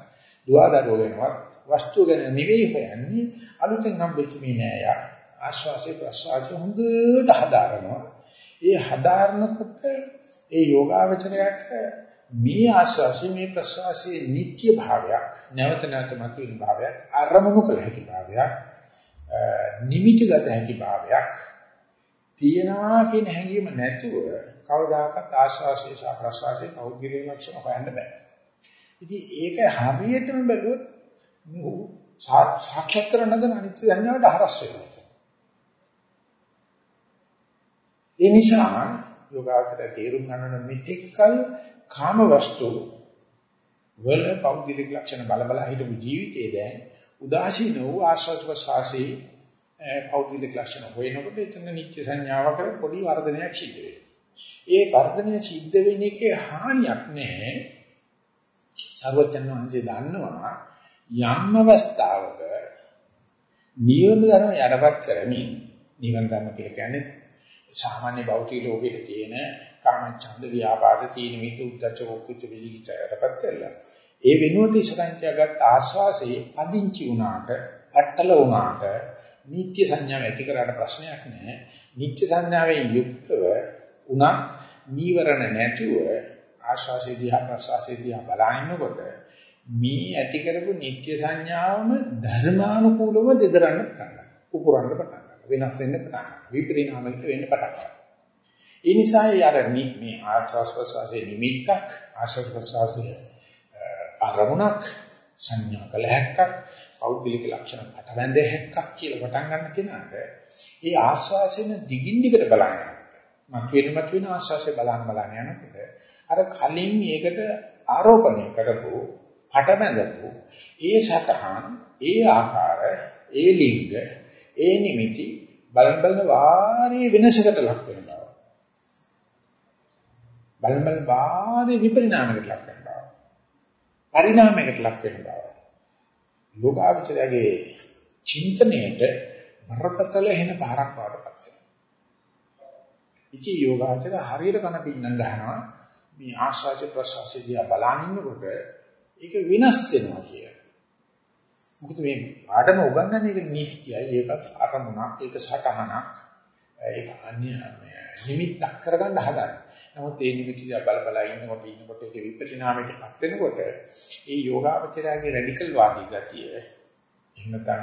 දුව දරුවෝ ගැනවත් වස්තු ගැන නෙවෙයි හොයන්නේ. අලුතෙන් හම්බෙච්ච මේ නෑය. ආශ්වාසයේ ප්‍රශ්වාසයේ හොඳට හදාරනවා. ඒ හදාරනකොට ඒ යෝගාවචරයට මේ ආශ්වාසයේ මේ ප්‍රශ්වාසයේ නිත්‍ය භාවයක් නැවත නැවත මතුවෙන භාවයක් අරමුණු කළ හැකි භාවයක් නිමිති ගත හැකි භාවයක් තියනවා කියන හැඟීම නැතුව කවදාකවත් ආශ්වාසයේ සහ ප්‍රශ්වාසයේ පෞද්ගලික ලක්ෂණ හොයන්න බෑ. ඉතින් ඒක හරියටම බැලුවොත් සාක්ෂාත් කරනදන අනිත්‍ය සංඥාවට හරස් වෙනවා. ඒ නිසා යෝගාචර තේරුම් ගන්න මෙතෙක්කල් කාම වස්තු වල පෞද්ගලික ලක්ෂණ බල බල හිටපු ජීවිතයේ දැන් උදාසීන වූ ආශ්වාස ප්‍රශ්වාසයේ පෞද්ගලික ලක්ෂණ හොයනකොට එතන නිත්‍ය සංඥාවක පොඩි වර්ධනයක් සිද්ධ වෙනවා. ඒ වර්ධනය සිද්ධ වෙන එකේ හානියක් නැහැ. සර්වඥ වහන්සේ දන්නවා යම් අවස්ථාවක නියම ධර්ම යටපත් කරමින් නිවන ධර්ම කියලා කියන්නේ සාමාන්‍ය භෞතික ලෝකයේ තියෙන කාම ඡන්ද ව්‍යාපාද තීන මිද්ද උද්දච්ච කුච්ච විචිකිච්ඡා යටපත් කරලා ඒ වෙනුවට ඉස්සරහින් තියාගත් ආස්වාසේ පදිංචි වුණාට අට්ටල වුණාට නිත්‍ය සංඥාව ඇති කරාට ප්‍රශ්නයක් නැහැ. නිත්‍ය සංඥාවෙන් යුක්තව උනත් නීවරණ නැතුව ආශාසී දිහා ප්‍රසාසී දිහා බලනකොට මේ ඇති කරපු නිත්‍ය සංඥාවම ධර්මානුකූලව දෙදරන්න පටන් ගන්නවා. උපුරන්න පටන් ගන්නවා. වෙනස් වෙන්න පටන් ගන්නවා. විපරිණාමයකට වෙන්න පටන් ගන්නවා. ඒ නිසා අර මේ ආශාස ප්‍රසාසී නිමිත්තක් ආශාස ප්‍රසාසී අරමුණක් සංඥා කලහක්ක් පෞද්ගලික ලක්ෂණ පටවැඳ හැක්කක් කියලා පටන් ගන්න කෙනාට ඒ ආස්වාසෙන දිගින් දිගට බලන්න. මතුවෙන මතුවෙන ආස්වාසය බලන්න බලන්න යනකොට අර කලින් ඒකට ආරෝපණය කරපු පටබැඳපු ඒ සතහන් ඒ ආකාර ඒ ලිංග ඒ නිමිති බලන බලන වාරේ වෙනසකට ලක් වෙනවා. බලන බලන වාරේ විපරිණාමයකට ලක් වෙනවා. පරිණාමයකට ලක් වෙනවා. යෝගාවචරයේ චින්තනයේට බරපතල වෙන පාරක් වඩපත් වෙනවා. ඉති යෝගාචර හරියට කන පින්නන් ගහනවා මේ ආශාච ප්‍රසවාසය දිහා බලන ඉන්නකොට ඒක විනාශ වෙනවා කිය. මොකද මේ පාඩම උගන්වන්නේ ඒක නීතියයි ඒකත් අරමුණක් ඒක සටහනක් ඒක අන්‍ය නිමිත්තක් කරගන්න හදන්නේ. නමුත් ඒ නිමිති දිහා බල බල ඉන්නකොට ඉන්නකොට ඒක විපරිණාමයටපත් වෙනකොට ඒ යෝගාවචරයේ රැඩිකල් වාදී ගතිය එහෙම නැත්නම්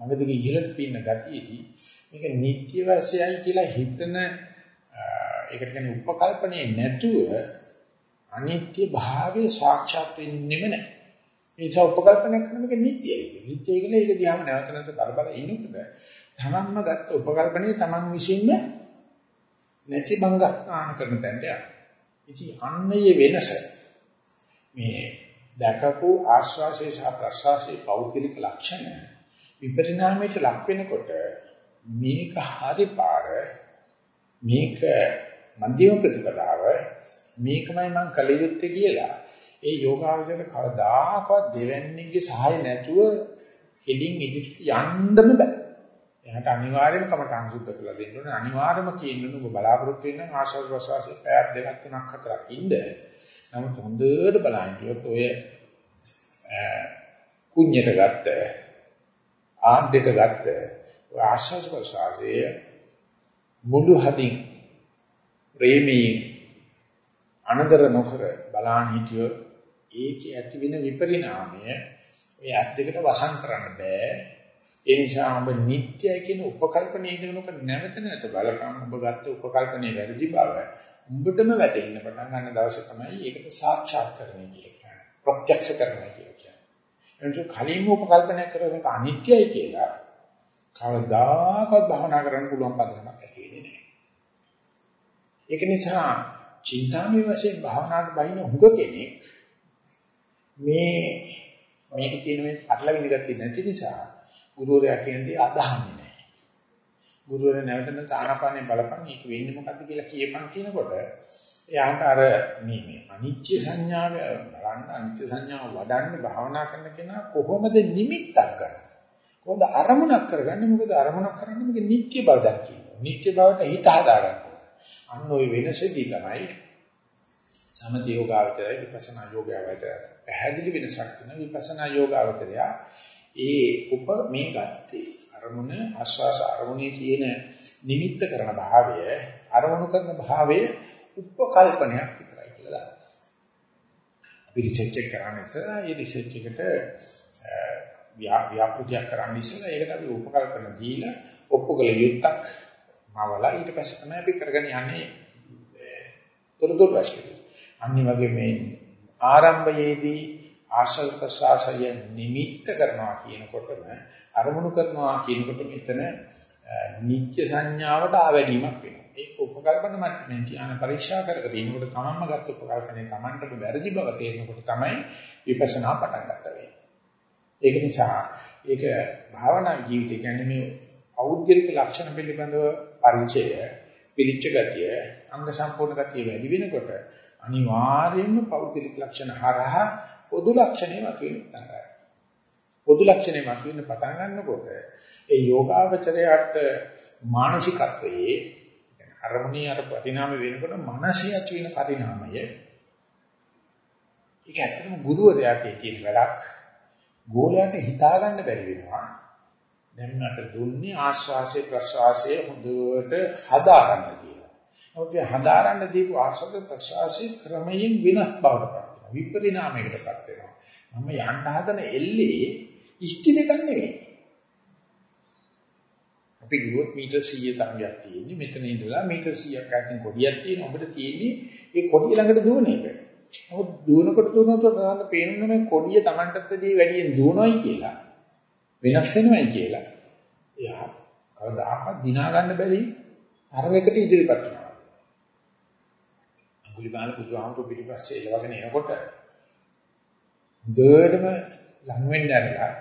මඟදී ඉහළට පින්න ගතියේදී මේක නිත්‍ය වශයයි කියලා හිතන ඒකට කියන්නේ උපකල්පනයේ නැතුව අනිත්‍ය භාවයේ සාක්ෂාත් වෙන්නෙම නැහැ. ඒ නිසා උපකල්පනය කරන එක නිට්ටයයි. නිට්ටය කියලා ඒක දිහාම නැවත නැවත බල බල ඉන්නකොට තමන්ම ගත්ත උපකල්පනයේ තමන් විසින්ම නැති බංගස්ථාන කරන තැනට යනවා. ඉතින් අන්නේ වෙනස මේ දැකපු ආශ්වාසයේ සහ ප්‍රශ්වාසයේ පෞද්ගලික ලක්ෂණ විපරිණාමයට ලක් වෙනකොට මේක හරි පාර මේක මධ්‍යම ප්‍රතිපදාව මේකමයි මම කල යුත්තේ කියලා ඒ යෝගාවචර කවදාකවත් දෙවන්නේගේ සහාය නැතුව හෙලින් ඉදිරියට යන්නම බෑ. එයාට අනිවාර්යයෙන්ම කමටහන් සුද්ධ කරලා දෙන්න ඕනේ. අනිවාර්යයෙන්ම කියන්න ඔබ බලාපොරොත්තු වෙන ආශාව ප්‍රසවාසයේ පැය දෙකක් තුනක් හතරක් ඉන්න. නමුත් හොඳට බලන්න ඔය කුඤ්ඤයට ගත්ත ආද්දයට ගත්ත ආශාව ප්‍රසවාසයේ මුළු හදින් ප්‍රේමී අනදර නොකර බලාන හිටියොත් ඒකේ ඇති වෙන විපරිණාමය ඔය ඇත් දෙකට වසන් කරන්න බෑ. ඒ නිසා ඔබ නිත්‍යයි කියන උපකල්පනයේ ඉඳනකොට නැවත නැවත බලපං ඔබ ගත්ත උපකල්පනයේ වැරදි බව උඹටම වැටෙන්න පටන් ගන්න දවසේ තමයි ඒකට සාක්ෂාත් කරන්නේ කියන්නේ. ප්‍රත්‍යක්ෂ කරන්නේ කියන්නේ. එතකොට කලින්ම උපකල්පනය කරන එක අනිත්‍යයි කියලා කවදාකවත් භවනා කරන්න පුළුවන් පදනමක් ඇති වෙන්නේ නැහැ. ඒක නිසා චින්තාමය වශයෙන් භාවනාවට බහින හුඟ කෙනෙක් මේ මේක කියන මේ අట్లවිඳ ගතිය නැති නිසා ගුරුවරයා කියන්නේ අදහන්නේ නැහැ. ගුරුවරයා නැවත නැවත ආනාපානේ බලපන් මේක වෙන්නේ මොකද්ද කියලා කියපන් කියනකොට එයාට අර මේ මේ අනිත්‍ය සංඥාව බලන්න අනිත්‍ය සංඥාව වඩන්න භාවනා කරන කෙනා කොහොමද නිමිත්තක් ගන්න? කොහොමද අරමුණක් කරගන්නේ? මොකද අරමුණක් කරන්නේ මේක නිත්‍ය බව දක්වන. නිත්‍ය බවට හිත හදාගන්න. අන්න ওই වෙනසෙදී තමයි සමථ යෝගාවචරය විපස්සනා යෝගාවචරය පැහැදිලි වෙනසක් වෙන විපස්සනා යෝගාවචරය ඒ උප මේ ගත්තේ අරමුණ ආස්වාස අරමුණේ තියෙන නිමිත්ත කරන භාවය අරමුණු කරන භාවය උපකල්පනයක් විතරයි කියලා දාන්න. අපි රිසර්ච් එක කරන්නේ ඉතලා ඒ රිසර්ච් එකට ව්‍යාපෘතියක් කරන්න ඉස්සෙල්ලා ඒකට අපි උපකල්පන දීලා ඔප්පුකල යුක්තක් මවලා ඊට පස්සේ තමයි අපි කරගෙන යන්නේ තොරතුරු රැස්කෙන්නේ. අනිත් වගේ මේ ආරම්භයේදී ආශල් ප්‍රසාසය නිමිත්ත කරනවා කියනකොටම අරමුණු කරනවා කියනකොට මෙතන නිත්‍ය සංඥාවට ආවැඩීමක් වෙනවා. ඒක උපකල්පන මට්ටමින් කියන පරීක්ෂා කර කර ඉන්නකොට තමන්ම ගත්ත උපකල්පනේ තමන්ට වැරදි බව තේරෙනකොට තමයි විපස්සනා පටන් ගන්න වෙන්නේ. ඒක නිසා ඒක භාවනා ජීවිතය කියන්නේ මේ පෞද්ගලික ලක්ෂණ පිළිබඳව පරිචය, පිළිච්ච ගතිය, අංග සම්පූර්ණ ගතිය වැඩි වෙනකොට අනිවාර්යයෙන්ම පෞද්ගලික ලක්ෂණ හරහා පොදු ලක්ෂණේ මතුවෙන්න පටන් ගන්නවා. පොදු ලක්ෂණේ මතුවෙන්න පටන් ගන්නකොට ඒ යෝගාවචරයට මානසිකත්වයේ අරමුණේ අර පරිණාම වෙනකොට මනසේ ඇති වෙන පරිණාමය ඒක ඇත්තටම ගුරුවරයාගේ තියෙන වැඩක් ගෝලයට හිතා ගන්න බැරි වෙනවා දැන් මට දුන්නේ ආශ්වාසයේ ප්‍රශ්වාසයේ හොඳට හදාගන්න කියලා. නමුත් මේ හදාගන්න දීපු ආශ්වාස ප්‍රශ්වාසයේ ක්‍රමයෙන් වෙනස් බවට පත් වෙනවා. විපරිණාමයකටපත් වෙනවා. මම යන්න හදන එල්ලේ ඉෂ්ටි දෙකක් නෙවෙයි. අපි ගියොත් මීටර් 100 තරඟයක් තියෙන්නේ. මෙතන ඉඳලා මීටර් 100ක් අතින් කොඩියක් තියෙනවා. ඔබට තියෙන්නේ ඒ කොඩිය ළඟට දුවන එක. නමුත් දුවනකොට දුවනකොට බලන්න පේන්නේ මේ කොඩිය Tamanටත් වැඩියෙන් දුවනොයි කියලා. වෙනස් වෙනවයි කියලා. එයා කවදාකවත් දිනා ගන්න බැරි තරමයකට ඉදිරියපත් වෙනවා. අඟුලිමාල බුදුහාමුදුරු පිටිපස්සේ එලවගෙන එනකොට දෙඩම ලං වෙන්න ඇරලා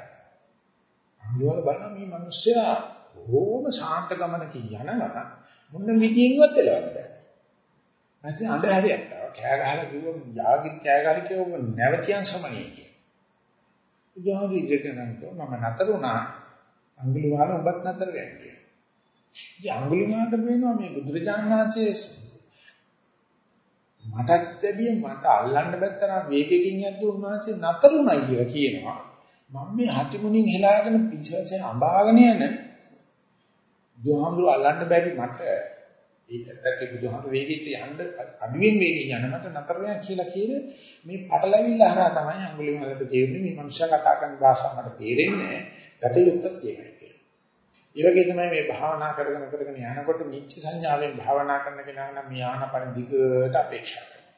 අඟුලිමාල බලන මේ මිනිස්සයා බොහොම ශාන්ත ගමනකින් යනවා මොන විදියෙන්වත් එලවන්න බෑ. ඊපස්සේ අඳුරයක් ආවා. කෑ ගහලා කිව්වා යාගි කෑ ගහලා කිව්වා නැවතියන් සමණේ කියලා. බුදුහාමුදුරු ඉදිරියට නම් මම නතර වුණා අඟුලිමාල ඔබත් නතර වෙන්න කියලා. ඉතින් අඟුලිමාලට වෙනවා මේ බුදුරජාණන් වහන්සේ මටත් වැඩිය මට අල්ලන්න බැත්තරම් වේගකින් යද්දී උන්වහන්සේ නතර උනායි කියලා කියනවා. මම මේ හතිමුණින් හෙලාගෙන පිටසෙන් අඹාගෙන යන බුදුහාමුදුරු අල්ලන්න බැරි මට ඒකට බුදුහාමුදුරු වේගයට යන්න අඩුවෙන් වේගෙන් යන මට නතර වෙනවා කියලා කියන මේ පටලවිල්ල හරහා තමයි අඟුලිමාලට තේරෙන්නේ මේ මනුෂ්‍යයා කතා කරන භාෂාව මට තේරෙන්නේ නැහැ. ගතියුත්තක් තියෙනවා කියලා. ඒ වගේ තමයි මේ භාවනා කරගෙන කරගෙන යනකොට නිච්ච සංඥාවෙන් භාවනා කරන කෙනා නම් මේ ආනපන දිගට අපේක්ෂා කරනවා.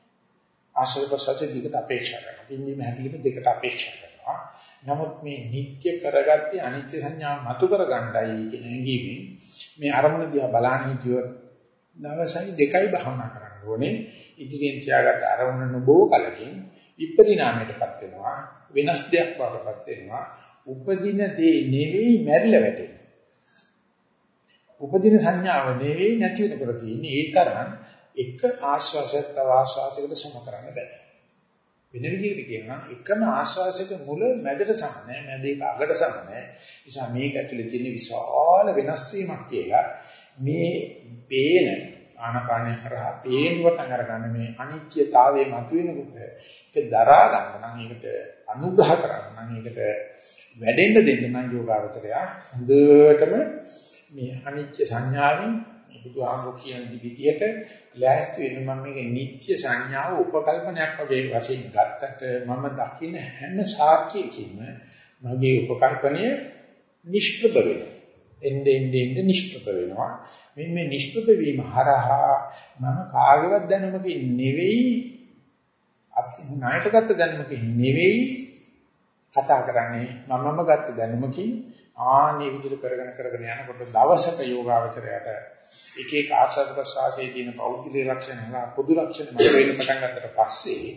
ආශ්‍රව ප්‍රසජ දිගට අපේක්ෂා කරනවා. ඉන්නේ මහැලිම දෙකට අපේක්ෂා කරනවා. නමුත් මේ නිත්‍ය කරගත්තේ අනිත්‍ය සංඥාව මතු කරගන්නයි කියන හැඟීමෙන් මේ අරමුණ දිහා බලන්න හිටියොත් දවසයි දෙකයි භාවනා කරන්න ඕනේ. ඉදිරියෙන් තියාගත්ත අරමුණ නොබෝ කලකින් විපරිණාමයටපත් වෙනවා. වෙනස් දෙයක් වඩපත් වෙනවා. උපදින දේ නෙවෙයි මැරිලා වැටෙන්නේ. උපදින සංඥාව නෙවෙයි නැති වෙනකොට තියෙන්නේ ඒ තරම් එක ආශ්වාසයක් තව ආශ්වාසයකට සම කරන්න බෑ. වෙන විදිහකට කියනවා එකම ආශ්වාසයක මුල මැදට සම නැහැ, මැද එක අගට සම නැහැ. නිසා මේක ඇතුලේ තියෙන විශාල වෙනස් වීමක් කියලා මේ පේන ආනපානය කරා පේන වටන් අරගන්න මේ අනිත්‍යතාවයේ මතුවෙනකොට ඒක දරා ගන්න නම් ඒකට අනුග්‍රහ කරන්න නම් ඒකට වැඩෙන්න දෙන්න නම් යෝගාවචරය හොඳටම මේ අනිත්‍ය සංඥාවෙන් බුදුහාමුදුරු කියන විදිහට ලෑස්ති වෙන මම මේක නිත්‍ය සංඥාව උපකල්පනයක් වගේ වශයෙන් ගත්තට මම දකින හැම සාක්ෂියකින්ම මගේ උපකල්පනය නිෂ්ප්‍රභ වෙනවා. එන්නේ එන්නේ නිෂ්ප්‍රභ වෙනවා. මෙන්න මේ නිෂ්ප්‍රභ වීම හරහා මම කාගේවත් දැනුමකින් නෙවෙයි අති ණයටගත් දැනුමකින් නෙවෙයි කතා කරන්නේ මමම ගත්ත දැනුමකින් ආන්නේ විදිහට කරගෙන කරගෙන යනකොට දවසක යෝගාවචරයට එක එක ආසද ප්‍රසවාසයේ තියෙන පෞද්ගලික ලක්ෂණ හා පොදු ලක්ෂණ මත වෙන්න පටන් ගත්තට පස්සේ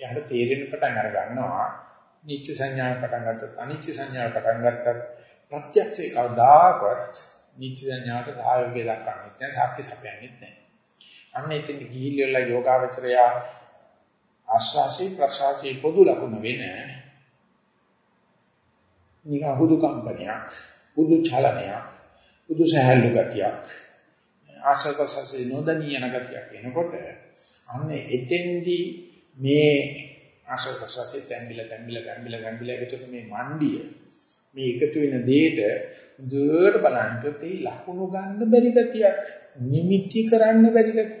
එයාට තේරෙන්න පටන් අර ගන්නවා නිච්ච සංඥාව පටන් ගත්තත් අනිච්ච සංඥාව පටන් ගත්තත් ප්‍රත්‍යක්ෂේ කවදාකවත් නිච්ච සංඥාවට සහයෝගය දක්වන්නේ නැහැ සාක්ෂි සපයන්නේ නැහැ. අන්න එතන ගිහිල්ලා යෝගාවචරය ආශ්වාසී ප්‍රශ්වාසී පොදු ලක්ෂණ වෙන්නේ නිකන් හුදු කම්පනයක්, හුදු චලනයක්, හුදු සහැල්ලු ගතියක්, ආසකසසේ නොදනියන ගතියක් එනකොට අන්න එතෙන්දී මේ ආසකසසේ තැඹිලා තැඹිලා තැඹිලා තැඹිලා එකතු මේ මණ්ඩිය මේ එකතු වෙන දෙයට දුරට බලනකොට ඒ ලකුණු ගන්න බැරි ගතියක්, නිමිටි කරන්න බැරි ගතියක්,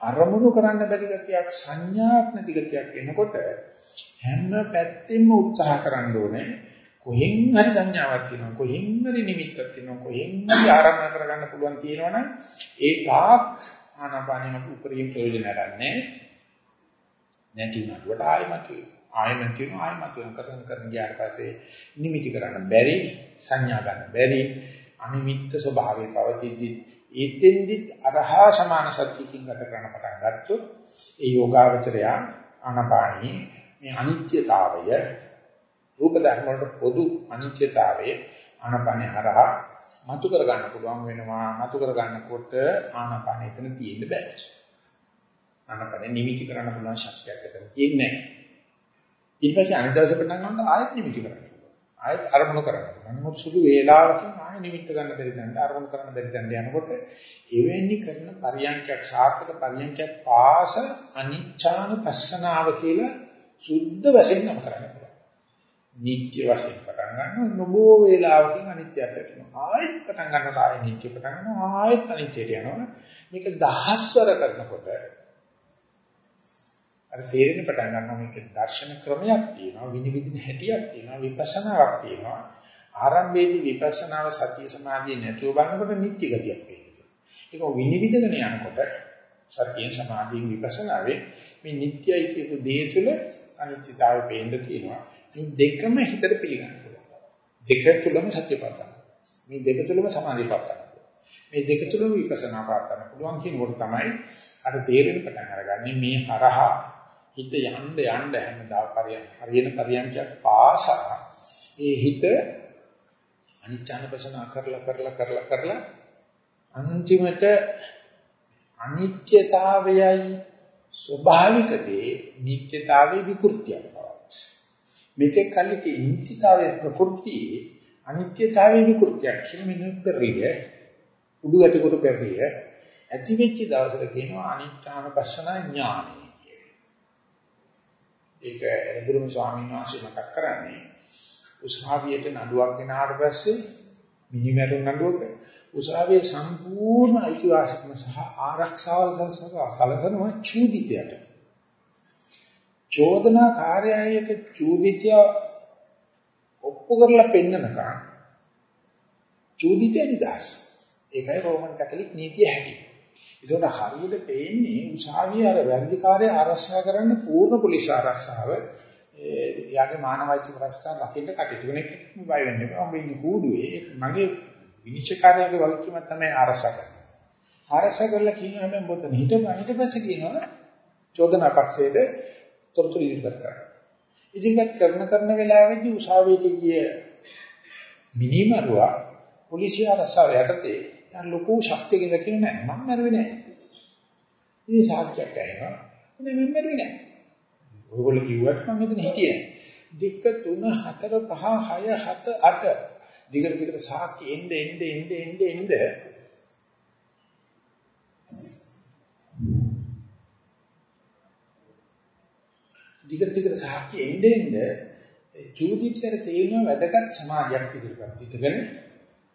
අරමුණු කරන්න බැරි ගතියක්, සංඥාක් නැති ගතියක් එනකොට හැම පැත්තෙම උත්සාහ කරන්න ඕනේ කොහෙන් හරි සංඥාවක් තියෙනවා කොහෙන් හරි නිමිත්තක් තියෙනවා කොහෙන් හරි ආරම්භ කරගන්න පුළුවන් තියෙනවනම් ඒ තාක් ආනාපානෙම උපරිම ප්‍රයෝජන ගන්නෑ. නැති වුණාට ආයමතු ආයමතු ආයමතු කරන කරන ගියාට පස්සේ නිමිති කරන්න බැරි සංඥා ගන්න බැරි අනිමිත්ත ස්වභාවයේ පවතිද්දි ඒතෙන්දිත් අරහා සමාන සත්‍යකින් ගත කරන පටන් ගත්තොත් ඒ යෝගාවචරය ආනාපානී මේ අනිත්‍යතාවය රූප ධර්ම වලට පොදු අනිත්‍යතාවයේ ආනපන හරහා මතු කර ගන්න පුළුවන් වෙනවා. මතු කර ගන්නකොට ආනපන එතන තියෙන්න බෑ ආනපන නිමිති කරන්න පුළුවන් ශක්තියක් එතන තියෙන්නේ නැහැ. ඊට පස්සේ අනිත් දවසේ පටන් ගන්නකොට ආයෙත් නිමිති කරන්න පුළුවන් ආයෙත් අරමුණු කරගන්න. නමුත් සුදු වේලාවකින් ආයෙ නිමිත්ත ගන්න බැරි දැන් අරමුණු කරන්න බැරි දැන් යනකොට එවැනි කරන පරියන්කයක් සාර්ථක පරියන්කයක් පාස අනිච්ඡාන පස්සනාව කියලා සුද්ධ වශයෙන් නම් කරන්න පුළුවන්. නිත්‍ය වශයෙන් පටන් ගන්නවා නොබෝ වේලාවකින් අනිත්‍යයට යනවා. ආයෙත් පටන් ගන්නවා ආයෙ නිත්‍ය පටන් ගන්නවා ආයෙත් අනිත්‍යයට යනවා. මේක දහස්වර කරනකොට අර තේරෙන්න පටන් ගන්නවා මේක දර්ශන ක්‍රමයක් තියෙනවා විනිවිදින හැටියක් තියෙනවා විපස්සනාවක් තියෙනවා. ආරම්භයේදී විපස්සනාව සතිය සමාධිය නැතුව බලනකොට නිත්‍ය ගතියක් වෙනවා ඒක විනිවිදගෙන යනකොට සතිය සමාධිය විපස්සනාවේ මේ නිත්‍යයි කියපු දේ තුළ අනිත්‍යතාවය පේන්න තියෙනවා. මේ දෙකම හිතට පිළිගන්න පුළුවන්. දෙක තුලම සත්‍ය පාතන මේ දෙක තුලම සමාධිය පාතන මේ දෙක තුලම විපස්සනා පාතන පුළුවන් කියනකොට තමයි අර තේරෙන පටන් අරගන්නේ මේ හරහා හිත යන්න යන්න හැමදා පරියන් හරියන පරියන්කයක් පාසා ඒ හිත අනිච්චානපසන කරලා කරලා කරලා කරලා අන්තිමට අනිත්‍යතාවයයි ස්වභාවික දේ නිත්‍යතාවේ විකෘතියක් බවත්. මෙතෙක් කල්ලි නිත්‍යතාවේ ප්‍රകൃතියේ අනිත්‍යතාවේ විකෘතියක් කියන මෙන්නපරිය උඩු යටිකොට පෙරිය ඇති වෙච්ච දවසට කියනවා අනිච්චානපසන ඥානයි. ඒක එළඹුරුම ස්වාමීන් වහන්සේ මතක් කරන්නේ උසාවියට නඩුවක් ගෙනාට පස්සේ මිනිමරුන් නඩුවක උසාවියේ සම්පූර්ණ අයිතිවාසිකම සහ ආරක්ෂාව සලසනවා චූදිතයට. චෝදනා කාර්යයක චූදිතය ඔප්පු කරලා පෙන්නනකම් චූදිතය නිදාස්. ඒකයි රෝමන් කතෝලික නීතිය හැටි. ඒකට හරියට පේන්නේ උසාවිය අර වැරදිකාරය ආරක්ෂා කරන්න පූර්ණ පොලිස් ආරක්ෂාව එයාගේ මානවයිච ප්‍රශ්න රකින්න කටයුතු කෙනෙක් බය වෙන්න එපා. මම ඉන්නේ කූඩුවේ මගේ විනිශ්චයකාරයාගේ වගකීම තමයි ආරක්ෂා කරන්නේ. ආරක්ෂා කරලා කියනවා හැබැයි මොකද හිටපන් ඊට පස්සේ කියනවා චෝදනා පක්ෂයේද තොරතුරු ඉදිරිපත් කරන්න. ඉදිරිපත් කරන කරන වෙලාවෙදී උසාවියට ගිය මිනිමරුවා පොලිසිය ආරක්ෂාව යටතේ දැන් ලොකු ශක්තියකින් දකින්න නෑ මම මරුවේ නෑ. ඉතින් සාක්ෂියක් ඇහෙනවා. ඉතින් මම මරුවේ නෑ. ඔයගොල්ලෝ කිව්වත් මම මෙතන හිටියේ නෑ. 2 3 4 5 6 7 8 දිගට දිගට සාක්ෂි එන්න එන්න එන්න එන්න එන්න දිගට දිගට සාක්ෂි එන්න එන්න ජූදිට්ට තේරෙන වැදගත් සමාජයක් ඉදිරියට ඉදගෙන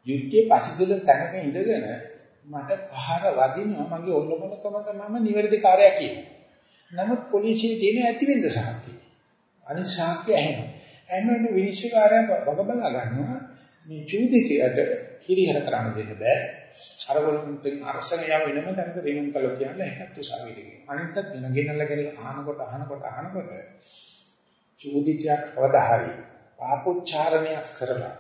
යුද්ධයේ පසුදුල තැනක ඉඳගෙන මට පහර වදිනවා මගේ ඔලොමලකමට මම නිවැරදි කාර්යයක් කියනවා. නමුත් පොලිසියේ තියෙන ඇති වෙන්න සාක්ෂි. අනිත් සාක්ෂි ඇහෙනවා. ඇහෙනකොට විනිශ්චයකාරයා බග බලා ගන්නවා මේ චූදිතයට කිරිහර කරන්න දෙන්න බෑ. අරගොල්ලන්ට අරසන යව වෙනම තැනක රිනුම් කළා කියන්නේ හැකත් උසාවියට කියනවා. අනිත් පැත්ත ගෙනල්ලා ගෙනල්ලා අහනකොට අහනකොට අහනකොට චූදිතයක් කවදා හරි පාපොච්චාරණයක් කරලා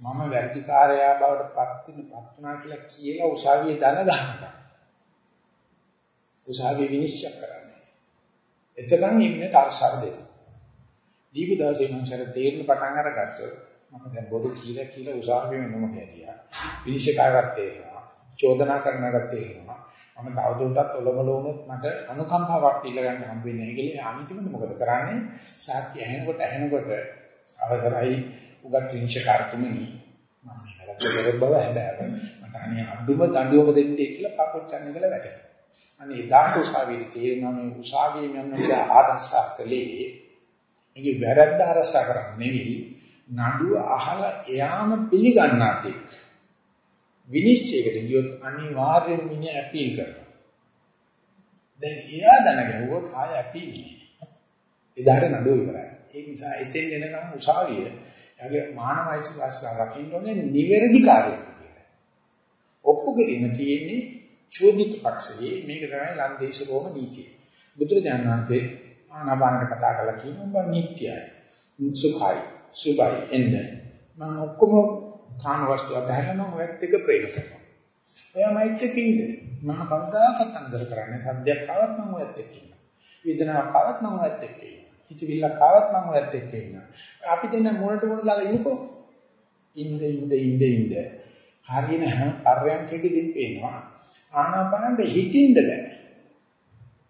මම වැඩිකාරයා බවට පත් වෙන පත් වුණා කියලා කියලා උසාවියේ දන ගන්නවා. උසාවියේ විනිශ්චය කරන්නේ. එතකන් ඉන්නේ කාර්සාර දෙන්න. දීපු දවසේ මම සර තේරෙන පටන් අරගත්තොත් මම දැන් බොරු කියලා කියලා උසාවියේ මොනම කියතියා. විනිශ්චයකාරයෙක් තේරෙනවා. චෝදනා කරනකට තේරෙනවා. මම තවදුරටත් ඔලොමල වුණොත් මට අනුකම්පාවක් ඉල්ල ගන්න හම්බ වෙන්නේ නැහැ කියලා අන්තිමට මොකද කරන්නේ? සාක්ෂි ඇහෙනකොට ඇහෙනකොට අවතරයි උගත් විනිශ්චයකාරතුමනි මම මේකට දෙවල් බව හැබැයි මට අනේ අඩුම දඬුවම දෙන්නේ කියලා පපොච්චන්නේ කියලා වැටෙනවා. අනේ එදාට උසාවියේ තේරෙනවා මේ උසාවියේ මම නිසා ආදර්ශයක් කළේ මේක වැරද්ද අරසා කරන්නේ නෙවෙයි නඩුව අහලා එයාම පිළිගන්නාටි විනිශ්චයකට ගියොත් අනිවාර්යෙන් මිනිහ ඇපීල් කරනවා. දැන් එයා දැනගහුවොත් ආය ඇපීල් නෑ. එදාට නඩුව ඉවරයි. ඒ නිසා එතෙන් එනකම් උසාවිය එයාගේ මානවයික වාස්කාර රකින්න ඕනේ නිවැරදි කාර්යයක් කියලා. ඔප්පු කිරීම තියෙන්නේ චෝදිත පක්ෂයේ මේක තමයි ලන්දේශ රෝම නීතිය. බුදුරජාණන් වහන්සේ ආනාපානට කතා කරලා කියනවා නිට්ටයයි. සුඛයි, සුභයි එන්න. මම ඔක්කොම කාම වස්තු අධහරන ඔයත් එක ප්‍රේම කරනවා. එයා මයිත් එක්ක ඉන්නේ. මම කවදාකවත් අන්දර කරන්නේ සද්දයක් ආවත් මම ඔයත් එක්ක ඉන්නවා. වේදනාවක් ආවත් මම ඔයත් එක්ක ඉන්නවා. හිතවිල්ලක් ආවත් මම ඔයත් එක්ක ඉන්නවා. අපි දෙන්න මොනට මොන ළඟ ඉන්නකෝ. ඉඳ ඉඳ ඉඳ ඉඳ. හරියන හැම පර්යන්කෙකදී පේනවා. ආනාපානෙ හිතින්ද බෑ.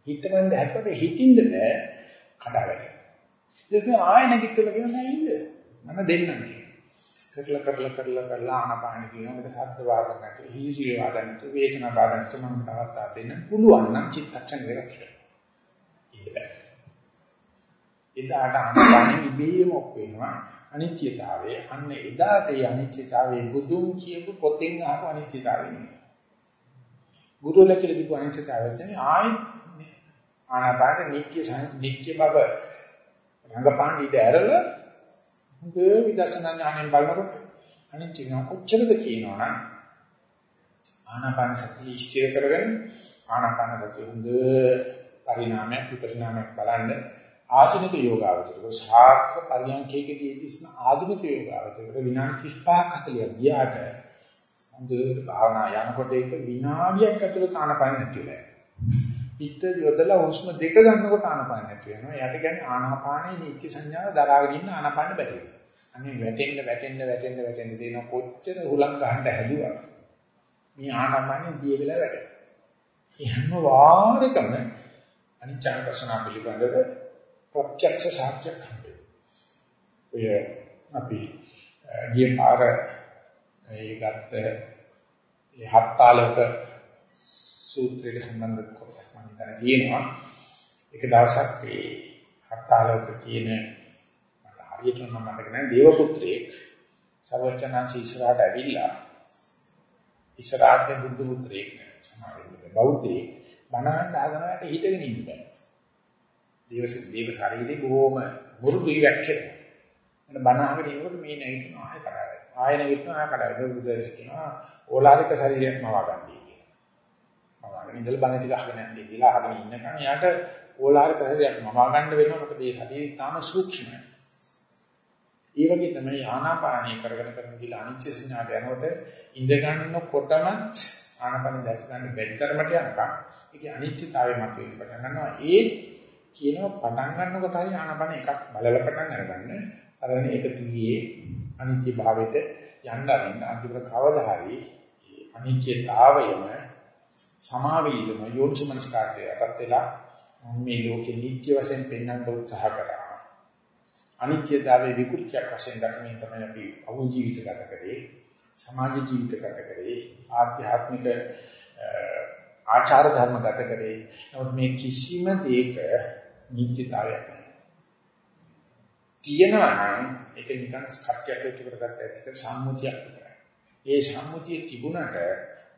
හිතවන්න හැපෙට හිතින්ද බෑ. කඩාවැටෙන. ඒක ආය නැගිටලා කියන නෑ ඉන්න. මම දෙන්නම්. කරලා කරලා කරලා කරලා ආනපාන කියනකොට ශබ්ද වාදන නැතුව හීසිය වාදන නැතුව වේදනා වාදන නැතුව මම අවස්ථාව දෙන්න පුළුවන් නම් චිත්තක්ෂණ දෙකක් කියලා. එදාට ආනපාන ඉබේම ඔක් වෙනවා අනිත්‍යතාවය. අන්න එදාට ඒ අනිත්‍යතාවයේ බුදුන් කියපු පොතෙන් අහපු අනිත්‍යතාවය නෙමෙයි. ගුරුවරයා කියලා දීපු අනිත්‍යතාවය තමයි ආයි ආනාපාන නිත්‍ය නිත්‍ය බව රංගපාන ඉඳ ඇරලා හොඳ විදර්ශනා ඥාණයෙන් බලනකොට අනිත් එක කොච්චරද කියනවනම් ආනාපාන සතිය ඉස්තිර කරගෙන ආනාපාන සතිය හොඳ පරිණාමයක් විපරිණාමයක් බලන්න ආධුනික යෝගාවචරක සාර්ථක පරියන්කේකදී තිස්න ආධුනික යෝගාවචරක විනාඩි 35ක් 40ක් ගියාට හොඳට භාවනා යනකොට ඒක විනාඩියක් ඇතුළත ආනාපාන නැති වෙලා පිට යොදලා හුස්ම දෙක ගන්නකොට ආනපාන නැති වෙනවා. එයාට කියන්නේ ආනාපානයේ නිත්‍ය සංඥාව දරාගෙන ඉන්න ආනාපාන බැරි වෙනවා. අනේ වැටෙන්න වැටෙන්න වැටෙන්න වැටෙන්න දෙන කොච්චර හුලං ගන්න හැදුවා. මේ ආනාපානෙ දිය වෙලා වැටෙනවා. ඒ හැම වාරයකම අනිච්ච ප්‍රශ්න පිළිබඳව ප්‍රත්‍යක්ෂ සාක්ෂියක් හම්බෙනවා. ඔය අපි ගිය පාර ඒ ගත්ත ඒ හත්තාලක සූත්‍රයට සම්බන්ධ කොටසක් මම හිතන තියෙනවා. එක දවසක් ඒ හත්තාලෝක කියන මට හරියට නම් මතක නැහැ දේව පුත්‍රයෙක් සර්වචනංශ ඉස්සරහට ඇවිල්ලා ඉස්සරහට බුදු පුත්‍රයෙක් සමාවෙන්නේ බෞද්ධයෙක් බණහන් හදනකට හිටගෙන ඉන්න බෑ. දේව දේව ශරීරේ බොහොම මුරුදුයි වැක්කෙනවා. මම බණහගෙන ඉන්නකොට මේ නැගිටින ආය කරාරයි. ආය නැගිටින ආය කරාරයි. බුදුදහම කියනවා ඕලාරික ශරීරයක් මවා ගන්නයි. අහගෙන ඉඳලා බණ ටික අහගෙන යන්නේ කියලා අහගෙන ඉන්නකන් යාට ඕලාරික හරියක් මවා ගන්න වෙනවා මොකද මේ ශරීරය තාම සූක්ෂමයි. ඒ වගේ තමයි ආනාපානය කරගෙන කරගෙන ගිහලා අනිච්ච සංඥාට යනකොට ඉඳ ගන්නකොටම ආනාපාන දැක ගන්න බැරි තරමට යනකම් ඒකේ අනිච්චතාවය මතුවෙන්න පටන් ගන්නවා. ඒ කියනවා පටන් ගන්නකොට හරි ආනාපාන එකක් බලලා පටන් අරගන්න. අරගෙන ඒක දිගේ අනිත්‍ය භාවයට යන්න අරින්න අන්තිමට කවදා හරි අනිත්‍යතාවයම සමාවීලම යෝනිසමනස්කාරයටත් වෙලා මේ ලෝකෙ නිට්ටය වශයෙන් පෙන්වන්න උත්සාහ කරා. අනිත්‍යතාවයේ විකෘතියක් වශයෙන් දක්වමින් තමයි අපි අවුල් ජීවිත ගත කරේ, සමාජ ජීවිත ගත කරේ, ආධ්‍යාත්මික ආචාර ධර්ම ගත කරේ. නමුත් මේ කිසිම දෙයක නිත්‍යතාවයක් නැහැ. තියෙනවා නම් ඒක නිකන් ස්කප්තියක් එක්ක කරගත්ත එක සම්මුතියක් විතරයි. ඒ සම්මුතිය තිබුණට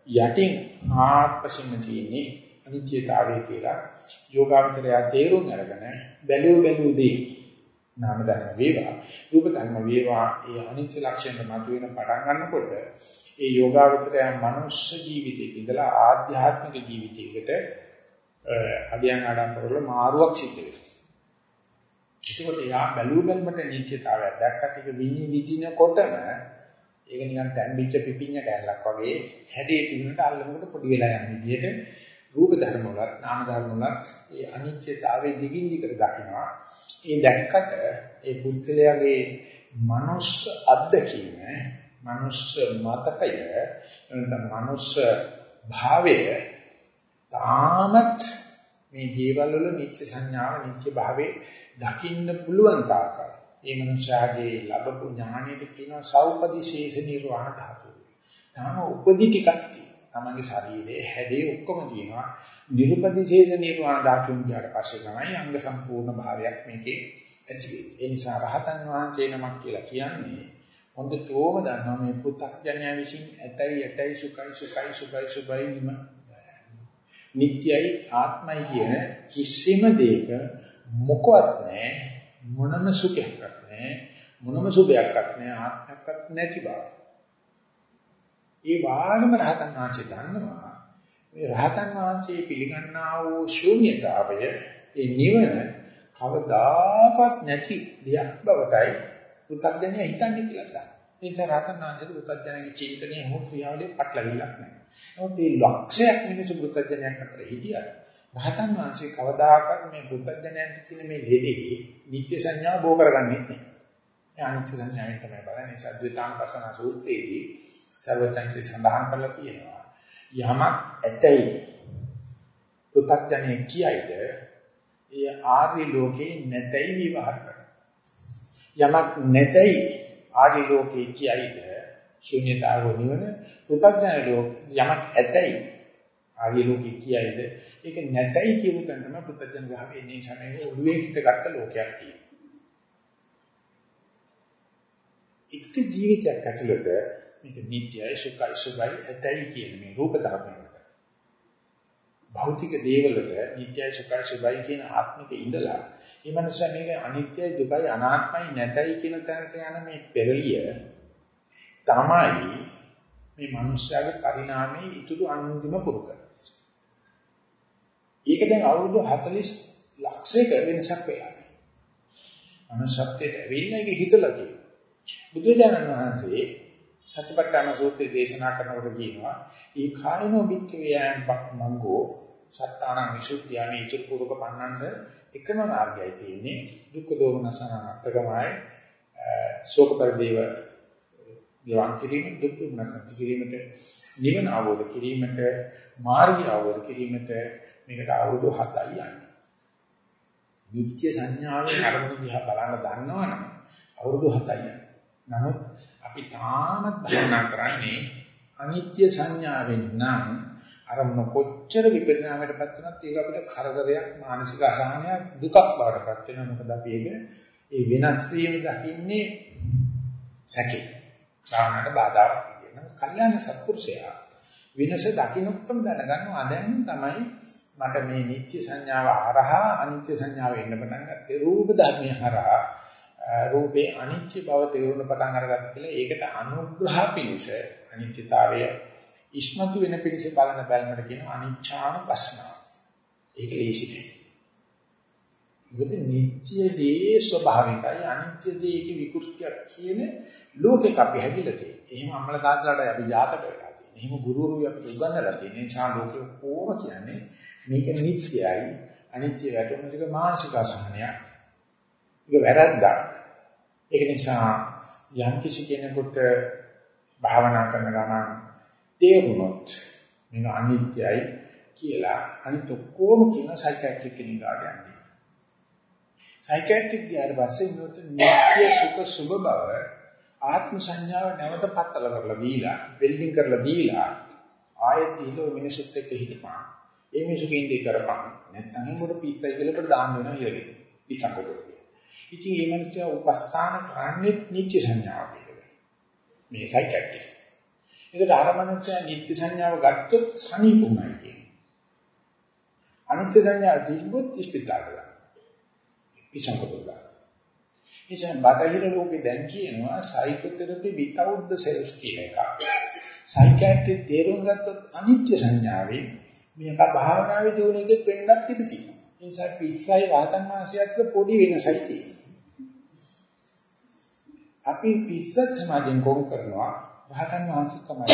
යටින් ආත්පසින්න තියෙන්නේ අනිත්‍යතාවය කියලා යෝගාවචරය තේරුම් අරගෙන බැලුව බැලුව දේ නාම ධර්ම වේවා රූප ධර්ම වේවා ඒ අනිත්‍ය ලක්ෂණ මතුවෙන පටන් ගන්නකොට ඒ යෝගාවචරය මනුෂ්‍ය ජීවිතයක ඉඳලා ආධ්‍යාත්මික ජීවිතයකට අධ්‍යයන ආඩම්බර වල මාරුවක් සිද්ධ වෙනවා. ඒකෝට යා බැලුව බැලමට නිත්‍යතාවයක් දැක්කට ඒක විඤ්ඤි විදිනකොටම ඒක නිකන් තැම්බිච්ච පිපිඤ්ඤ කැලලක් වගේ හැඩේ තිබුණට අල්ලනකොට පොඩි වෙලා යන විදිහට රූප ධර්ම වලත් නාම ධර්ම වලත් ඒ අනිත්‍යතාවයේ දිගින් දිගට දකිනවා. ඒ දැක්කට ඒ පුද්ගලයාගේ මනුස්ස අත්දැකීම, මනුස්ස මතකය, එතන මනුස්ස භාවය තාමත් මේ ජීවල වල නිත්‍ය සංඥාව, නිත්‍ය භාවයේ දකින්න පුළුවන් තාකල් ඒ මනුෂ්‍යයාගේ ලැබපු ඥාණයට කියනවා සෞපදිශේෂ නිර්වාණ ධාතුව. තාම උපදි ටිකක් තියෙනවා. තමන්ගේ ශරීරයේ හැඩේ ඔක්කොම තියෙනවා. නිර්පදිශේෂ නිර්වාණ ධාතුන් කියලාට පස්සේ තමයි අංග සම්පූර්ණ භාවයක් මේකේ ඇති වෙන්නේ. ඒ නිසා රහතන් වහන්සේ නමක් කියලා කියන්නේ හොඳටම දන්නවා මේ පුත්තජනයා විසින් ඇතයි ඇතයි සුඛයි සුඛයි සුඛයි සුඛයි නිම නිට්යයි ආත්මයි කියන කිසිම දෙයක මොකවත් නැහැ මොනම සුඛයක්වත් නැහැ මොනම සුභයක්වත් නැහැ ආත්මයක්වත් නැති බව. ඒ වාගම රහතන් වහන්සේ දන්නවා මේ රහතන් වහන්සේ පිළිගන්නා වූ ශූන්‍යතාවය ඒ නිවන කවදාකවත් නැති දෙයක් බවටයි පුතග්ජනය හිතන්නේ කියලා තමයි. ඒ නිසා රහතන් වහන්සේ පුතග්ජනගේ චින්තනයේ හෝ ක්‍රියාවලියේ පටලවිල්ලක් නැහැ. නමුත් මේ ලක්ෂයක් මිනිසු පුතග්ජනයක් අතර හිටියත් රහතන් වහන්සේ කවදාකවත් මේ බුද්ධඥයන්ට තියෙන මේ ලෙඩේ නිත්‍ය සංඥාව බෝ කරගන්නේ නැහැ. ඒ අනිත්‍ය සංඥාවෙන් තමයි බලන්නේ සද්විතාංකසන සූත්‍රයේදී සර්වඥයන්සේ සඳහන් කරලා තියෙනවා. යමක් ඇතයි බුද්ධඥය කියයිද ඒ ආර්ය ලෝකේ නැතයි විවහාර කරනවා. යමක් නැතයි ආදී ලෝකේ කියයිද ශුන්‍යතාව නිවන පුතග්ජන ලෝක යමක් ඇතයි ආදී ලෝකේ කියයිද? ඒක නැතයි කියපු තැන තමයි පුතග්ජන ගාවේ ඉන්නේ සමේ ඔළුවේ හිටගත්ත ලෝකයක් තියෙනවා. එක්ක ජීවිතයක් ඇතුළත මේක නිට්ටයයි සුඛයි සුභයි ඇතයි කියන මේ රූප ධර්මයකට. භෞතික දේවලට නිට්ටයයි සුඛයි සුභයි කියන ආත්මික ඉඳලා මේ මනුස්සයා මේක අනිත්‍යයි දුකයි අනාත්මයි නැතයි කියන තැනට යන මේ පෙරලිය තමයි මේ මනුස්සයාගේ පරිණාමයේ ඉතුරු අන්තිම පුරුක. ඒක දැන් අවුරුදු 40 ලක්ෂයක වෙනසක් වෙලා. මනුස්සත්වයට ඇවිල්ලා ඒක හිතලා තියෙනවා. බුදුරජාණන් වහන්සේ සත්‍යපට්ඨාන සූත්‍රයේ දේශනා කරනකොට කියනවා ඒ කායනෝ භික්ඛවේ යම් මංගෝ සත්තානං විසුද්ධියමි ඉතුරු පුරුක පන්නන්න එකම මාර්ගයයි තියෙන්නේ දුක්ඛ දෝමනසන අටකමයි ශෝක පරිදේව ගෙවන් කිරීම දුක් දුමනසන් කිරීමට නිවන අවබෝධ කිරීමට මාර්ගය අවබෝධ කිරීමට මේකට අවුරුදු 7යි යන්නේ. නිත්‍ය සංඥාවේ අරමුණු දිහා බලන්න දන්නවනම් අවුරුදු 7යි යන්නේ. නමුත් අපි තාමත් භවනා කරන්නේ අනිත්‍ය සංඥාවෙන් නම් අරමුණ කොච්චර විපරිණාමයටපත් වුණත් ඒක අපිට කරදරයක් මානසික අසහනයක් දුකක් බවටපත් වෙනවා මොකද අපි ඒක ඒ වෙනස් වීම දකින්නේ සැකේ භාවනාවට බාධාවක් කියන කල්යාණ සත්පුරුෂයා විනස දකින්නකොටම දැනගන්නවා දැන් තමයි මට මේ නිත්‍ය සංඥාව හරහා අනිත්‍ය සංඥාව එන්න පටන් ගත්තේ රූප ධර්මය හරහා රූපේ අනිත්‍ය බව තේරුම් පටන් අරගත්ත කියලා ඒකට අනුග්‍රහ පිණිස අනිත්‍යතාවය ඉස්මතු වෙන පිණිස බලන බැලමට කියන අනිච්ඡාන පස්නා. ඒක ලේසි නෑ. මොකද නිත්‍ය දේ ස්වභාවිකයි අනිත්‍ය දේක විකෘතියක් කියන ලෝකෙක අපි හැදිලා තියෙන්නේ. එහෙම අම්මල තාත්තලාට අපි ජාතක වෙලා තියෙන්නේ. එහෙම ගුරුවරු අපිට උගන්වලා තියෙන නිසා ලෝකෙ කොහොම කියන්නේ මේක නිත්‍යයි අනිත්‍ය වැටුණු එක මානසික අසහනයක්. ඒක වැරද්දක්. ඒක නිසා යම් කිසි කෙනෙකුට භාවනා කරන ගමන් තේරුනොත් මේක අනිත්‍යයි කියලා අනිත් ඔක්කොම කියන සයිකියාට්‍රික් කෙනෙක් ගාඩ යන්නේ. සයිකියාට්‍රික් ගියාට පස්සේ මේකට නිත්‍ය සුඛ සුභ බව ආත්ම සංඥාව නැවත පట్టල කරලා දීලා බිල්ඩින් කරලා දීලා ආයෙත් දීලා මිනිසුත් එක්ක හිටපන්. ඒ මිනිසුකින් දෙක කරපන්. නැත්නම් මොකද පීත්සයි කියලා අපිට දාන්න වෙනවා ඉරගෙන. පිටසකට. ඉතින් මේ මිනිස්සු උපස්ථාන කරන්නේ නිත්‍ය සංඥාව මේ සයිකියාට්‍රික්. ඒකට ආරමණච්ච නිත්‍ය සංඥාව ගත්තොත් සනීපුමයි කියන්නේ. අනිත්‍ය සංඥාව තිබුත් ඉස්පිතාලට ගන්න. පිසංකොට ගන්න. එචන් බටහිර ලෝකේ දැන් කියනවා සයිකෝതെරපි without the self කියන එක. සයිකියාට්‍රි තේරුම් ගත්තොත් අනිත්‍ය සංඥාවේ මේක භාවනාවේ දිනු එකෙත් වෙන්නත් තිබිති. ඒ නිසා පිස්සයි වාතන් වාසිය අතර පොඩි වෙනසයි තියෙන්නේ. අපි පිස්සත් සමාජයෙන් කොම් කරනවා රහතන් වහන්සේ තමයි.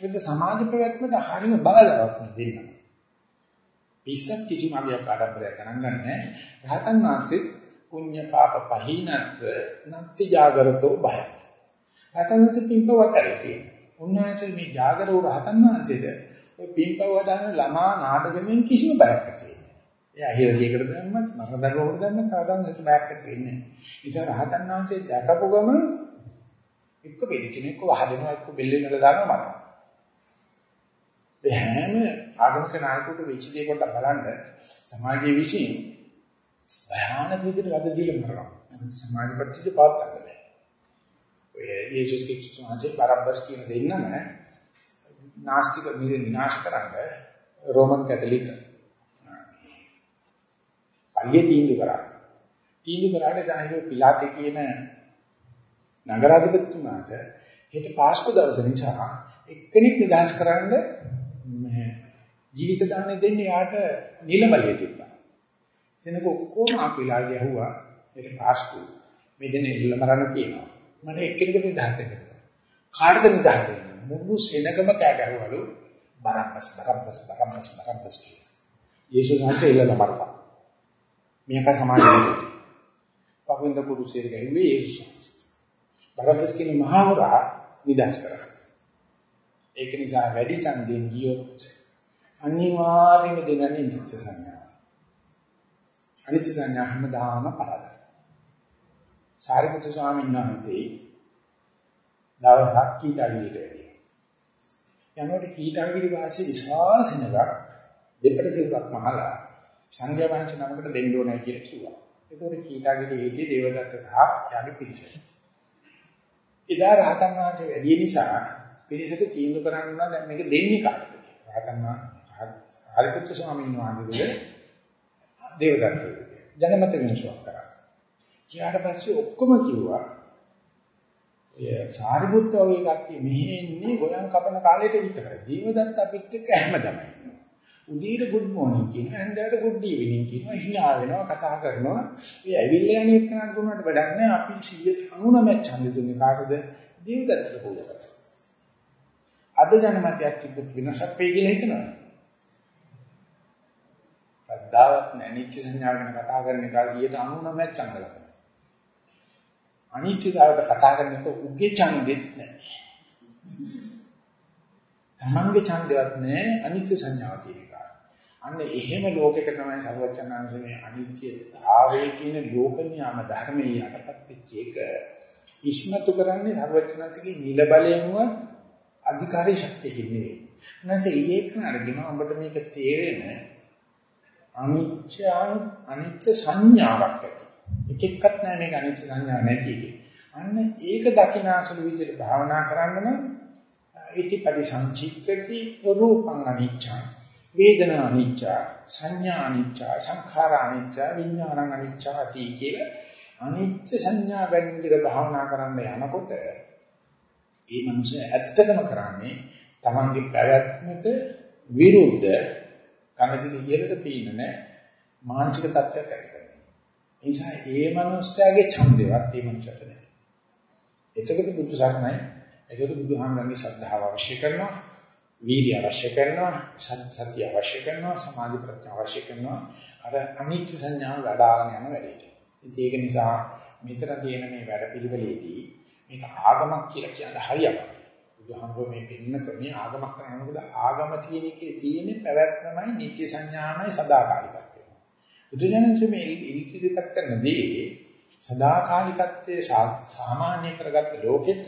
මොකද සමාජ ප්‍රවැත්මට හරිම බාධාවක් දෙන්නවා. පිස්සත් කිසිම අගයක් ආඩම්බරයක් ගණන් ගන්නෑ. රහතන් වහන්සේ කුඤ්ඤ පාප පහිනත් නත්ති జాగරතෝ බය. නැතනත් පිම්පවතරේ තියෙන. උන්වහන්සේ මේ జాగරව රහතන් වහන්සේද ඔය පිම්පවදාන ළමා නාටකෙමින් කිසිම බයක් නැහැ. එයා හිරදීකට දැම්මත් මරණ දරුවකට දැම්මත් තාසන් හිත බයක් ඇති වෙන්නේ නැහැ. ඒ නිසා රහතන් වහන්සේ දැකපු ගමන් එක්ක බෙලි කෙනෙක්ව වහදෙනවා එක්ක බෙල්ලෙන් වල දානවා මරනවා. මේ හැම ආගමක නායකයෙකුට වෙච්ච දේ පොඩ්ඩක් බලන්න සමාජයේ විශ්ින් භයානක විදිහට වද දීලා මරනවා. සමාජ ප්‍රතිචාර පාත් කරන්නේ. ඔය යේසුස් ක්‍රිස්තුස් වහන්සේ බරබ්බස් කියන දෙන්නම නාස්තික මිර විනාශ කරන්න රෝමන් කැතලික පල්ලිය තීන්දුව කරා. තීන්දුව කරාට දැන් පිලාතේ කියන නගරාධිපතිතුමාට හෙට පාස්කු දවස නිසා එක්කෙනෙක් නිදහස් කරන්න ජීවිත දාණය දෙන්නේ යාට නිලබලිය තිබ්බා. සෙනක ඔක්කොම අපිලා ගැහුවා හෙට පාස්කු මේ දෙන ඉල්ල මරන්න කියනවා. මට එක්කෙනෙකුට නිදහස් දෙන්න. කාටද නිදහස් දෙන්න? මුළු සෙනගම කෑ ගැහුවලු බරම්බස් බරම්බස් බරම්බස් බරම්බස් කියලා. යේසුස් වහන්සේ ඉල්ලලා මරපන්. මේක සමාජයේ. පහුවෙන්ද කුරුසෙර ගැහුවේ යේසුස්. බරපස් කියන මහා හොරා නිදහස් කරා. ඒක නිසා වැඩි ඡන්දයෙන් ගියොත් අනිවාර්යයෙන්ම දෙනන්නේ නිත්‍ය සංඥා. අනිත්‍ය සංඥා හැමදාම පරාදයි. සාරිපුත්‍ර ස්වාමීන් වහන්සේ දවසක් කීටාගිරියට වැඩියා. යනකොට කීටාගිරි වාසී විශාල සෙනඟක් දෙපළ සිවුරක් මහලා සංඝයා වහන්සේ නමකට දෙන්න ඕනේ කියලා කිව්වා. ඒතකොට කීටාගිරි හිටියේ දේවදත්ත සහ යාගේ පිරිස. එදා රහතන් වහන්සේ වැඩි නිසා පිරිසට තීන්දුව කරන්න උනා දැන් මේක දෙන්නේ කාටද? රහතන් වහන්සේ හරිපුත්‍ර ස්වාමීන් වහන්සේගේ දේවදත්ත ජනමත විමසුවක් කරා. ඊට පස්සේ ඔක්කොම කිව්වා ඔය සාරිපුත්ත වගේ කට්ටිය මෙහෙ ඉන්නේ ගොයන් කපන කාලෙට විතරයි. දේවදත්ත අපිත් එක්ක හැමදම උදේට good morning කියනවා හන්දට good evening කියනවා hina වෙනවා කතා කරනවා. ඒ ඇවිල්ලා යන්නේ එක්කනට දුන්නාට වැඩක් නැහැ. අපි 199 ඡන්දෙ දුන්නේ කාටද? දේවදත්තට පූජා කරා අද ජනමතයක් තිබුත් විනාශක් වෙයි කියලා හිතනවා. කද්දාවත් නැනිච්ච සංඥා ගැන කතා කරන එක 199 ඡන්ද ලබනවා අනිත්‍යතාවට කතා කරනකොට උගේ ඡන්දෙත් නැහැ තමන්ගේ ඡන්දයක් නැහැ අනිත්‍ය සංඥාව තියෙන අන්න එහෙම ලෝකයක තමයි සර්වචනාංශමේ අනිත්‍යතාවය කියන ලෝක නියම ධර්මයේ යටපත් වෙච්ච එක. ඉස්මතු කරන්නේ සර්වචනාංශගේ නිල බලයෙන්ම අධිකාරී ශක්තියකින් නෙවෙයි. නැත්නම් ඒකන අරගෙන ඔබට මේක තේරෙන අනිත්‍ය අනිත්‍ය සංඥාවක් ඇති. එක එක්කත් නැහැ මේක අනිත්‍ය සංඥා නැති එක. අන්න ඒක දකිනාසල විදිහට භාවනා කරන්න නම් ඉති පරිසංචිත්තති රූපං අනිච්චං වේදනා අනිච්ච සංඥා අනිච්ච සංඛාර අනිච්ච විඥානං අනිච්චාති කියලා අනිච්ච සංඥා ගැන විදිහට භාවනා කරන්න යනකොට ඒ මනුස්සය ඇත්තටම කරන්නේ තමන්ගේ පැවැත්මට විරුද්ධ කනදින ඉහළට පීනන මානසික තත්ත්වයක් ඇති කරනවා. ඒ නිසා ඒ මනුස්සයාගේ ඡන්දේවත් ඒ මනුස්සයට නැහැ. එතකොට බුදු සරණයි එතකොට බුදුහාමරගේ ශ්‍රද්ධාව අවශ්‍ය කරනවා. වීර්ය අවශ්‍ය කරනවා සත්‍ය අවශ්‍ය කරනවා සමාධි ප්‍රඥා අවශ්‍ය කරනවා අර අනිත්‍ය සංඥාව වඩාගෙන යන වැඩේට. ඉතින් ඒක නිසා මෙතන තියෙන මේ වැඩ පිළිවෙලේදී මේක ආගමක් කියලා කියන්නේ හරියක්. බුදුහාමුදුරුවෝ මේ පින්න ක්‍රමයේ ආගමක් කරනකොට ආගම තියෙන එකේ තියෙන පැවැත්මයි නිත්‍ය සංඥාමයි සදාකාලිකත්වය. බුදුජනක මේ ඉලිතිරිපත් කරන දේ සදාකාලිකත්වයේ සාමාන්‍ය කරගත්ත ලෝකෙක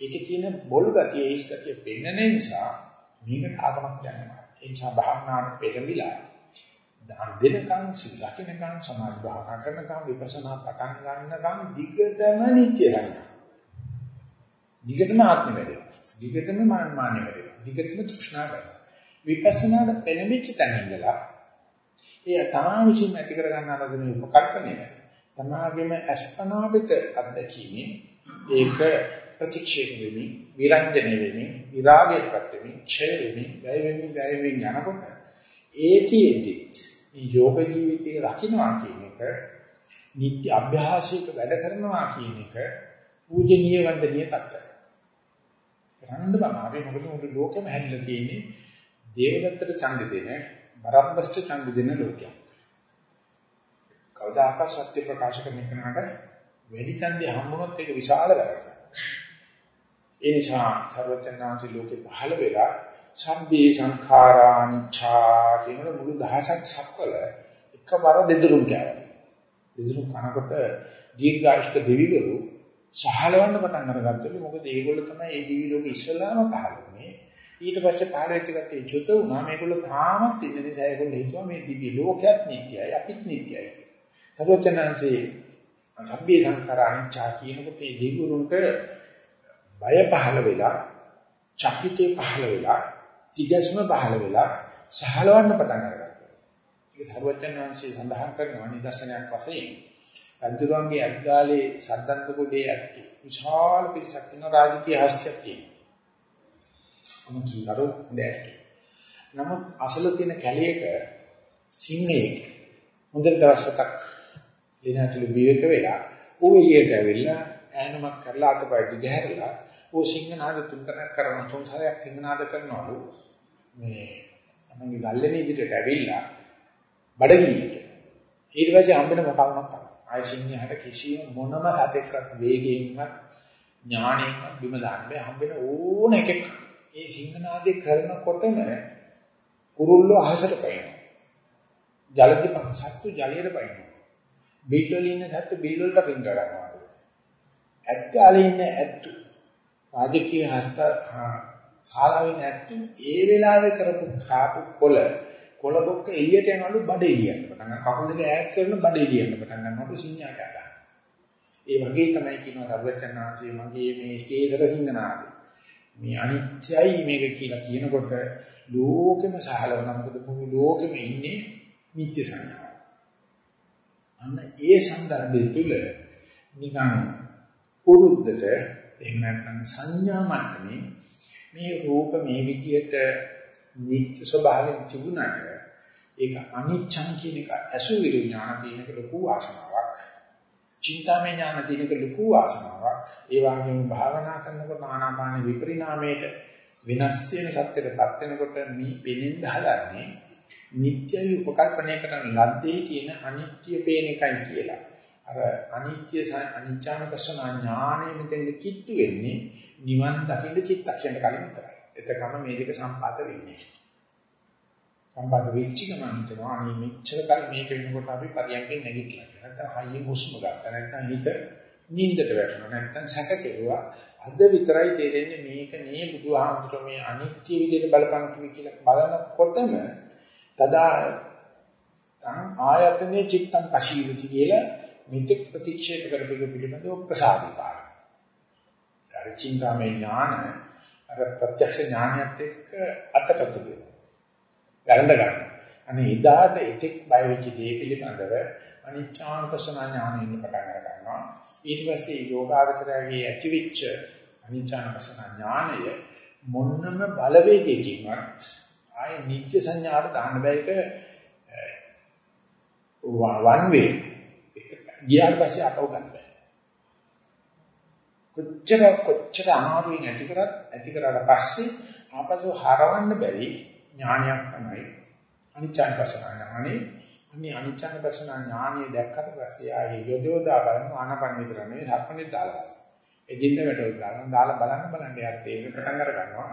ඒකේ තියෙන බොල් ගතිය ඒස් ගතිය පෙන්වන නිසා මේකට ආගමක් යනවා. ඒ නිසා භාවනාවට පෙළඹිලා දාන දෙනකන් සිල් ලකිනකන් සමාධි භාවනා කරනකන් විපස්සනා පටන් ගන්නකන් දිගටම නිත්‍ය වෙනවා. දිගටම ආත්ම වැඩෙනවා. දිගටම මාන මාන වැඩෙනවා. දිගටම තෘෂ්ණා කරනවා. විපස්සනාට පෙළඹිච්ච තැන ඉඳලා ඒ තමා විසින් ඇති කර ගන්න අරද මේ උපකල්පනය තමාගේම අස්පනා පිට අත්දැකීමේ ඒක ප්‍රතික්ෂේප වෙමින් විරංජන වෙමින් විරාගයටපත් වෙමින් ඡය වෙමින් වැය වෙමින් වැය වෙමින් යනකොට ඒතිෙදි මේ යෝග ජීවිතයේ රකින්නවා කියන එක නිත්‍ය අභ්‍යාසයක වැඩ කරනවා කියන එක පූජනීය වන්දනීය තත්ත්වයක්. කරන්න බෑ අපි මොකද මුළු ලෝකෙම හැදිලා තියෙන්නේ දේවදත්තට ඡන්ද දෙන බරම්බස්ට ඡන්ද දෙන ලෝකයක්. කවදාකවත් සත්‍ය ප්‍රකාශ කරන කෙනාට වැඩි ඡන්දය හම්බුනොත් ඒක විශාල වැඩක්. ඒ නිසා සර්වඥාන්සේ ලෝකේ පහළ වෙලා සම්බේ සංඛාරානිච්ඡා කියන මුළු දහසක් සක්වල එකවර දෙදුරුම් කෑවා. දෙදුරුම් කනකොට දීර්ඝායුෂ්ක දෙවිවරු සහලවන්න පටන් අරගත්තලු මොකද ඒගොල්ලෝ තමයි ඒ දිවි ලෝකෙ ඉස්සලාම පහළ වුණේ. ඊට පස්සේ පහළ වෙච්ච කට්ටිය චුත වුණා මේගොල්ලෝ තාමත් ඉන්න නිසා ඒගොල්ලෝ හිතුවා මේ දිවි ලෝකයක් නිට්ටයයි අපිත් නිට්ටයයි. සර්වඥාන්සේ සම්බේ සංඛාරානිච්ඡා කියනකොට ඒ දෙවිවරුන්ට බය පහළ වෙලා, චකිතේ පහළ වෙලා, තිගස්ම පහළ වෙලා සහලවන්න පටන් අරගත්තා. ඒක සරුවචන් වහන්සේ සඳහන් කරනවා නිදර්ශනයක් වශයෙන්. අන්තිරුවන්ගේ අද්ගාලේ සද්දන්ත කුඩේ ඇති විශාල පිරිසක් ඉන්න රාජකීය හස්තියක් තියෙනවා. අමුතුනරු දැක්ක. නමුත් අසල තියෙන කැලේක සිංහෙක් හොඳට දවසක් එනතුළු විවේක වෙලා ඌ එළියට ඇවිල්ලා ඈනමක් කරලා අතපය දිගහැරලා ඕ සිංහනාද තුන්තරක් කරන තුන් සැරයක් සිංහනාද කරනවලු මේ තමන්ගේ ගල්ලේ ඉදිරියට ඇවිල්ලා බඩගිනි ඊට පස්සේ හම්බෙන මොකක්වත් තමයි ආය සිංහයාට කිසිම මොනම සතෙක්වත් වේගයෙන්වත් ඥාණයෙන්වත් බිම දාන්න බෑ. හම්බෙන ඕන එකක් ඒ සිංහනාදේ කරනකොටම කුරුල්ලෝ අහසට පයින්නවා. ජලජ සත්තු ජලයට පයින්නවා. බිල් වල ඉන්න සත්තු බිල් වලට රිංග ගන්නවා ඇත්තාලේ ඉන්න ඇත්තු. රාජකීය හස්ත ශාලාවේ නැත්තු ඒ වෙලාවේ කරපු කාපු කොළ කොළ බොක්ක එළියට යනවලු බඩ එළියට. පටන් ගන්න කකුල් දෙක ඈත් කරන බඩ එළියට පටන් ගන්නකොට සිඤ්ඤා ගන්නවා ඒ වගේ තමයි කියනවා සර්වචනාංශයේ මගේ මේ කේසර සිංහනාදී මේ අනිත්‍යයි මේක කියලා කියනකොට ලෝකෙම සහලවන මොකද මුළු ලෝකෙම ඉන්නේ නිත්‍ය සංඥාව. අන්න ඒ සම්දර්භය තුල නිකන් පුරුද්දට එහෙම නැත්නම් සංඥා මට්ටමේ මේ රූප මේ විදියට නිත්‍ය ස්වභාවයෙන් තිබුණාට ඒක අනිච්චං කියන එක අසු විඥාන තියෙනක ලොකු ආසනාවක්. චින්තාමය ඥාන තියෙනක ලොකු වාසනාවක්. ඒ වගේම භාවනා කරනකොට ආනාපාන විපරිණාමයට වෙනස් වෙන සත්‍යයටපත් වෙනකොට මේ පෙනෙන්න හදන්නේ නිට්ටයයි උපකල්පනය කරන ලද්දේ තියෙන අනිත්‍ය පේන එකයි කියලා. අර අනිත්‍ය අනිච්ඡානකසන ඥානෙ මෙතෙන් කිට්ටු වෙන්නේ නිවන් දකින්න චිත්තක්ෂණ කලින් විතරයි. එතකම මේ දෙක සම්පාත වෙන්නේ. සම්බන්ධ වෙච්ච ගමන් හිතනවා අනේ මෙච්චර කල් මේක වෙනකොට අපි පරියන්කෙන් නැගිටලා නැත්නම් හයියෙන් හුස්ම ගත්තා. නැත්නම් හිත නිින්දට වැටුණා. නැත්නම් සැක කෙරුවා. අද විතරයි තේරෙන්නේ මේක නේ බුදුහාමුදුර මේ අනිත්‍ය විදිහට බලපං කිවි කියලා. බලනකොටම තදා තං ආයතනේ චිත්තං පශීවිති කියලා මිත්‍යක් ප්‍රතික්ෂේප කරපෙක පිළිබඳව ප්‍රසාදිකාර. අර චින්තාමය ඥාන අර ප්‍රත්‍යක්ෂ ඥානයත් එක්ක අතපතු වෙනවා. වැරඳ ගන්න. අනේ එදාට එතෙක් බය වෙච්ච දේ පිළිබඳව අනිච්චානුපස්සන ඥානෙ ඉන්න පටන් අර ගන්නවා. ඊට පස්සේ යෝගාවචරයේ ඇතිවිච්ච අනිච්චානුපස්සන ඥානය මොන්නම බලවේගයකින්වත් ආයේ නිත්‍ය සංඥාට දාන්න බෑ ඒක වන් වේ. ගියාට පස්සේ අටව ගන්න බෑ. කොච්චර කොච්චර අමාරුවෙන් ඇති කරත් ඇති කරාට පස්සේ ආපසු හරවන්න බැරි ඥානයක් තමයි අනිච්චානුපස්සන ඥානෙ. අනේ අනිච්චානුපස්සන ඥානෙ දැක්කට පස්සේ ආයේ යොදෝදා බලන ආනපන විතර නෙවෙයි හප්පනේ දාලා. එදින්ද වැටුල් දාලා දාලා බලන්න බලන්න යාත් ඒක පටන් අර ගන්නවා.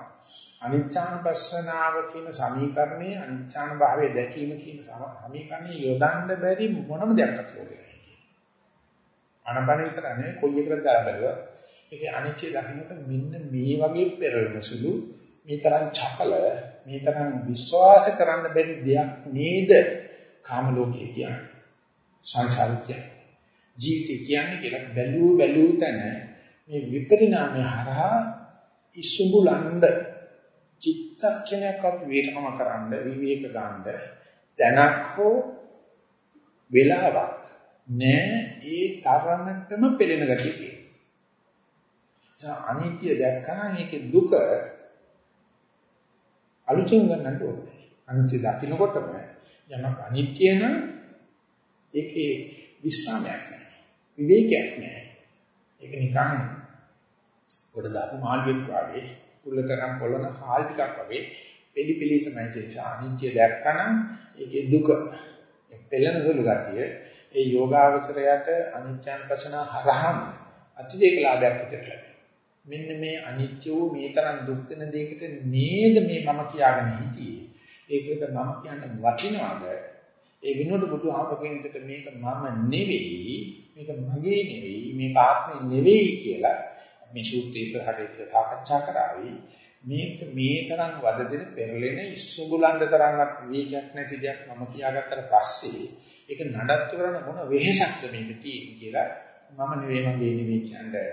අනිච්චානුපස්සනාව කියන සමීකරණේ අනිච්චාන භාවයේ දැකීම කියන සමීකරණේ යොදන්න බැරි මොනම දෙයක්වත් ලෝකේ නැහැ. ආනපන විතර නෙවෙයි කොයි එකකට දාලා බලුවා. ඒකේ අනිච්චය දකින්නට මෙන්න මේ වගේ පෙරළෙන සුළු මේ තරම් චපල මේ තරම් විශ්වාස කරන්න බැරි දෙයක් නේද? කාම ලෝකයේ කියන්නේ. සංසාරිකය. ජීවිතය කියන්නේ කියලා බැලූ බැලූ තැන මේ විපරිණාමය හරහා ඉසුඹුලන්ඩ චිත්තක්ෂණයක්වත් වේරම කරන්න විවේක ගන්න තැනක් හෝ වෙලාවක් නෑ ඒ තරමටම පෙළෙන ගතිය තියෙනවා. අනිත්‍ය දැක්කම මේකේ දුක අලුතෙන් ගන්නට ඕනේ. අනිත්‍ය දකින්නකොටම යමක් අනිත්‍ය නම් ඒකේ විස්රාමයක් නැහැ. විවේකයක් නැහැ. ඒක නිකන් කොට දාපු මාළුවෙක් වගේ කුල්ලතරම් පොළන හාල් ටිකක් වගේ පිළි පිළි තමයි තියෙන්නේ. අනිත්‍ය දැක්කනම් ඒකේ දුක පෙළෙන සුළු ගතිය ඒ යෝගාවචරයට අනිත්‍යං පසන හරහම අතිරේක ලාභයක් විදිහට ලැබෙනවා. මෙන්න මේ අනිත්‍ය වූ මේ තරම් දුක් වෙන දෙයකට නේද මේ මම කියාගෙන හිටියේ. ඒකට මම කියන්න වටිනවද? ඒ විනෝඩ බුදුහාමගෙන්ට මේක මම නෙවෙයි, මේක මගේ නෙවෙයි, මේක ආත්මෙ නෙවෙයි කියලා මේ සූත්‍රය ඉස්සරහට සාකච්ඡා කරાવી. මේක මේ තරම් වද දෙන පෙරලෙන ඉස්සුඹුලන්ද තරම්වත් වේගයක් නැති දෙයක් මම කියාගත්තට පස්සේ ඒක නඩත්තු කරන මොන වෙහෙසක්ද මේක තියෙන්නේ කියලා මම නෙවෙයි මගේ නෙවෙයි කියන්නේ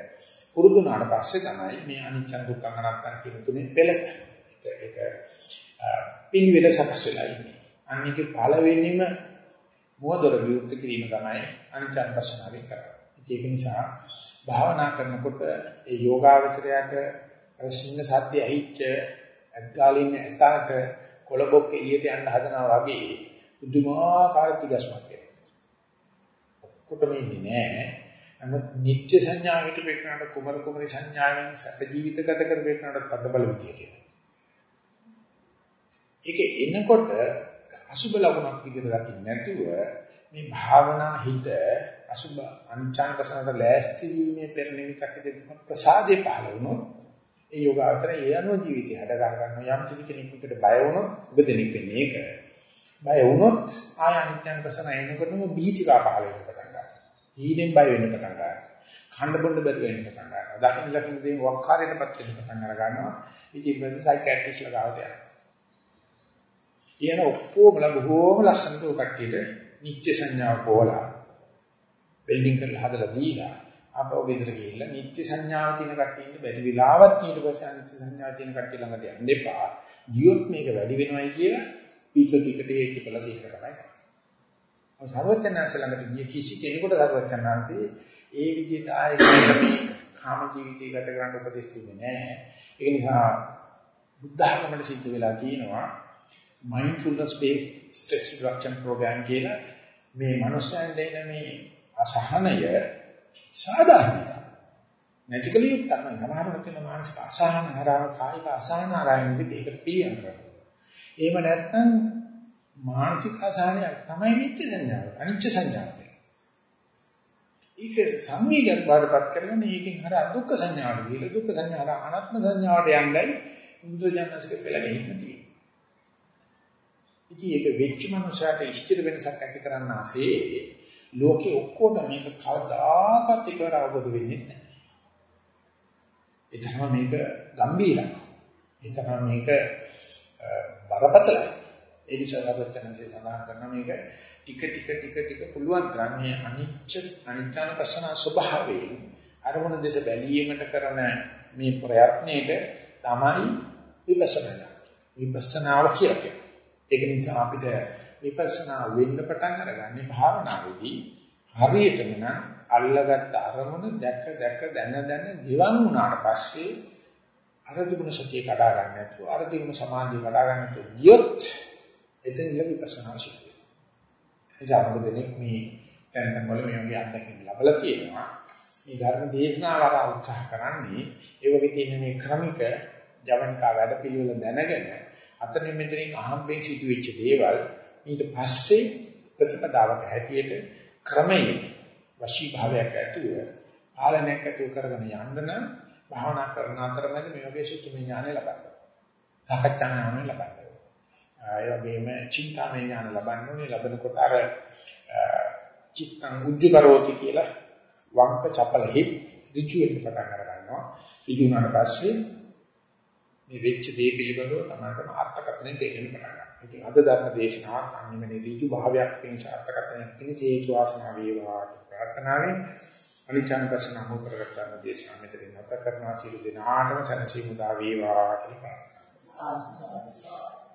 පුරුදු වුණාට පස්සේ තමයි මේ අනිච්ච දුක්ඛ අනාත්ම කියන තුනේ පෙළ ඒක ඒක පිළිවෙල සකස් වෙලා ඉන්නේ. අනික පළවෙනිම මොහොතර විවෘත කිරීම තමයි අනිච්ච පස්සනාවෙන් කරන්නේ. ඒක නිසා භාවනා කරනකොට ඒ යෝගාවචරයට අර සිංහ සත්‍ය ඇහිච්ච අද්ගාලින් ඇතාට කොළබොක් එළියට යන්න හදනවා වගේ පුදුමාකාර තිගස්මක් එනවා. ඔක්කොටම ඉන්නේ නෑ. නමුත් නිත්‍ය සංඥාවට පෙන්නනට කුමර කුමරි සංඥාවෙන් සැප ජීවිත ගත කරපේකනට තද බල විදියට එනවා. ඒක එනකොට අසුබ ලකුණක් විදිහට දකින්න නැතුව මේ භාවනා හිත අසුබ අංචාංගසනට ලෑස්ති වීමේ පෙර නිමිතක් විදිහට ප්‍රසාදේ පහළ වුණොත් ඒ යෝගාවචරය ඒ අනුව ජීවිතය හද ගන්න යම් කිසි කෙනෙකුට බය වුණොත් ඔබ දෙනෙක් වෙන්නේ ඒක. බය වුණොත් ආය අනිත්‍යංගසන එනකොටම බීතිකා පහළ වෙනවා. හීනෙන් බය වෙන්න පටන් ගන්නවා. ඛණ්ඩ බොණ්ඩ බැරි වෙන්න පටන් ගන්නවා. දකින්න දකින්න දේ වක්කාරයටපත් වෙන්න පටන් අර ගන්නවා. ඉතින් ඊට පස්සේ සයිකියාට්‍රිස්ට් ළඟට යනවා. ඊයන ඔක්කොමලා බොහෝම ලස්සනට ඔය කට්ටියට නිත්‍ය සංඥාව පොවලා බිල්ඩින් කරලා හදලා දීලා අපෝ ගෙදර ගිහිල්ලා නිත්‍ය සංඥාව තියෙන කට්ටිය ඉන්න බැරි වෙලාවත් ඊට පස්සේ අනිත්‍ය සංඥාව තියෙන කට්ටිය ළඟට යන්න එපා. ගියොත් මේක වැඩි වෙනවයි කියලා පිටු ටිකට ඒක කළා දෙන්න තමයි. ඔය සර්වඥාන්ස ළඟට ගිය කිසි කෙනෙකුට සර්වඥාන්තේ ඒ විදිහට ආයේ කාම ජීවිතය ගත කරන්න උපදෙස් දෙන්නේ නැහැ. ඒ නිසා බුද්ධ ධර්මවල සිද්ධ වෙලා තියෙනවා mindfulness based stress reduction program කියලා මේ මනුස්සයන් දෙන මේ අසහනය සාධාරණයි. නැති කල යුක්තක් නෑ. සමහරවිට තියෙන මානසික අසහන හරහා කායික අසහන හරහා මේකට පිළියම් කරනවා. එහෙම නැත්නම් මානසික අසහනයක් තමයි නිත්‍ය සංඥාව. අනිච්ච සංඥාව. ඒක සංවේගයක් බාරපත් කරගෙන ඒකෙන් හර දුක්ඛ සංඥාවට ගිහලා දුක්ඛ සංඥාව අනාත්ම සංඥාවට යන්නයි බුදුජානකගේ පෙළගෙන ඉන්නේ. ඉතින් ඒක වෙච්ච මනුස්සයාට ඉෂ්ටිර වෙනසක් ඇති කරන්න ආසේ ලෝකේ ඔක්කොට මේක කවදාකවත් එකවර අවබෝධ වෙන්නේ නැහැ. ඒ තරම මේක ගැඹීරයි. ඒ තරම මේක බරපතලයි. ඒ නිසා රබතනසේ සඳහන් කරන මේක ටික ටික ටික ටික පුළුවන් ගන්නේ අනිච්ච අනිච්චානපසන ස්වභාවයෙන් අරමුණ දෙස බැලීමට කරන මේ ප්‍රයත්නයේද තමයි විපස්සනා. විපස්සනාව කියන්නේ. ඒක නිසා අපිට විපස්සනා වෙන්න පටන් අරගන්නේ භාවනාවේදී හරියටම නම් අල්ලගත්ත අරමුණ දැක දැක දැන දැන ගිවන් වුණාට පස්සේ අර තිබුණ සතිය කඩා ගන්න නැතුව අර තිබුණ සමාධිය කඩා ගන්න නැතුව ගියොත් එතන ඉල විපස්සනා සිද්ධ වෙනවා. එනිසා මොකද මේ තැන තැන් වල මේ වගේ අත්දැකීම් ලැබලා තියෙනවා. මේ ධර්ම දේශනාව වල උත්සාහ කරන්නේ ඒ වගේ තියෙන මේ ක්‍රමික ජවනිකා වැඩ පිළිවෙල දැනගෙන අතනින් මෙතනින් අහම්බෙන් සිදුවෙච්ච දේවල් ඊට පස්සේ ප්‍රතිපදාවක හැටියට ක්‍රමයේ වශී භාවයක් ඇතුව පාලනයක් ඇතුව කරගෙන යන්න නම් භාවනා කරන අතරමැද මේ වගේ සුතුමි ඥානය ලබන්න. සාකච්ඡා ඥානය ලබන්න. ඒ වගේම චින්තාමය ඥාන ලබන්න ඕනේ ලබනකොට අර චිත්තං උජ්ජ කරෝති කියලා වංක චපලෙහි ඍජු වෙන්න පටන් අර ගන්නවා. ඍජු වුණාට පස්සේ මේ වෙච්ච දේ පිළිබඳව තමයි අර්ථකථනය දෙන්න පටන් ගන්නවා. ඉතින් අද ධර්ම දේශනාවක් අනිමනේ ඍජු භාවයක් පිණිස අර්ථකථනයක් පිණිස හේතු වාසනා වේවා ප්‍රාර්ථනාවෙන් අනිචානකසන හෝ කරගන්න දේශනාව මෙතනින් නැවත කරනවා සියලු දෙනාටම සනසීමු දා වේවා කියලා. සාදු සාදු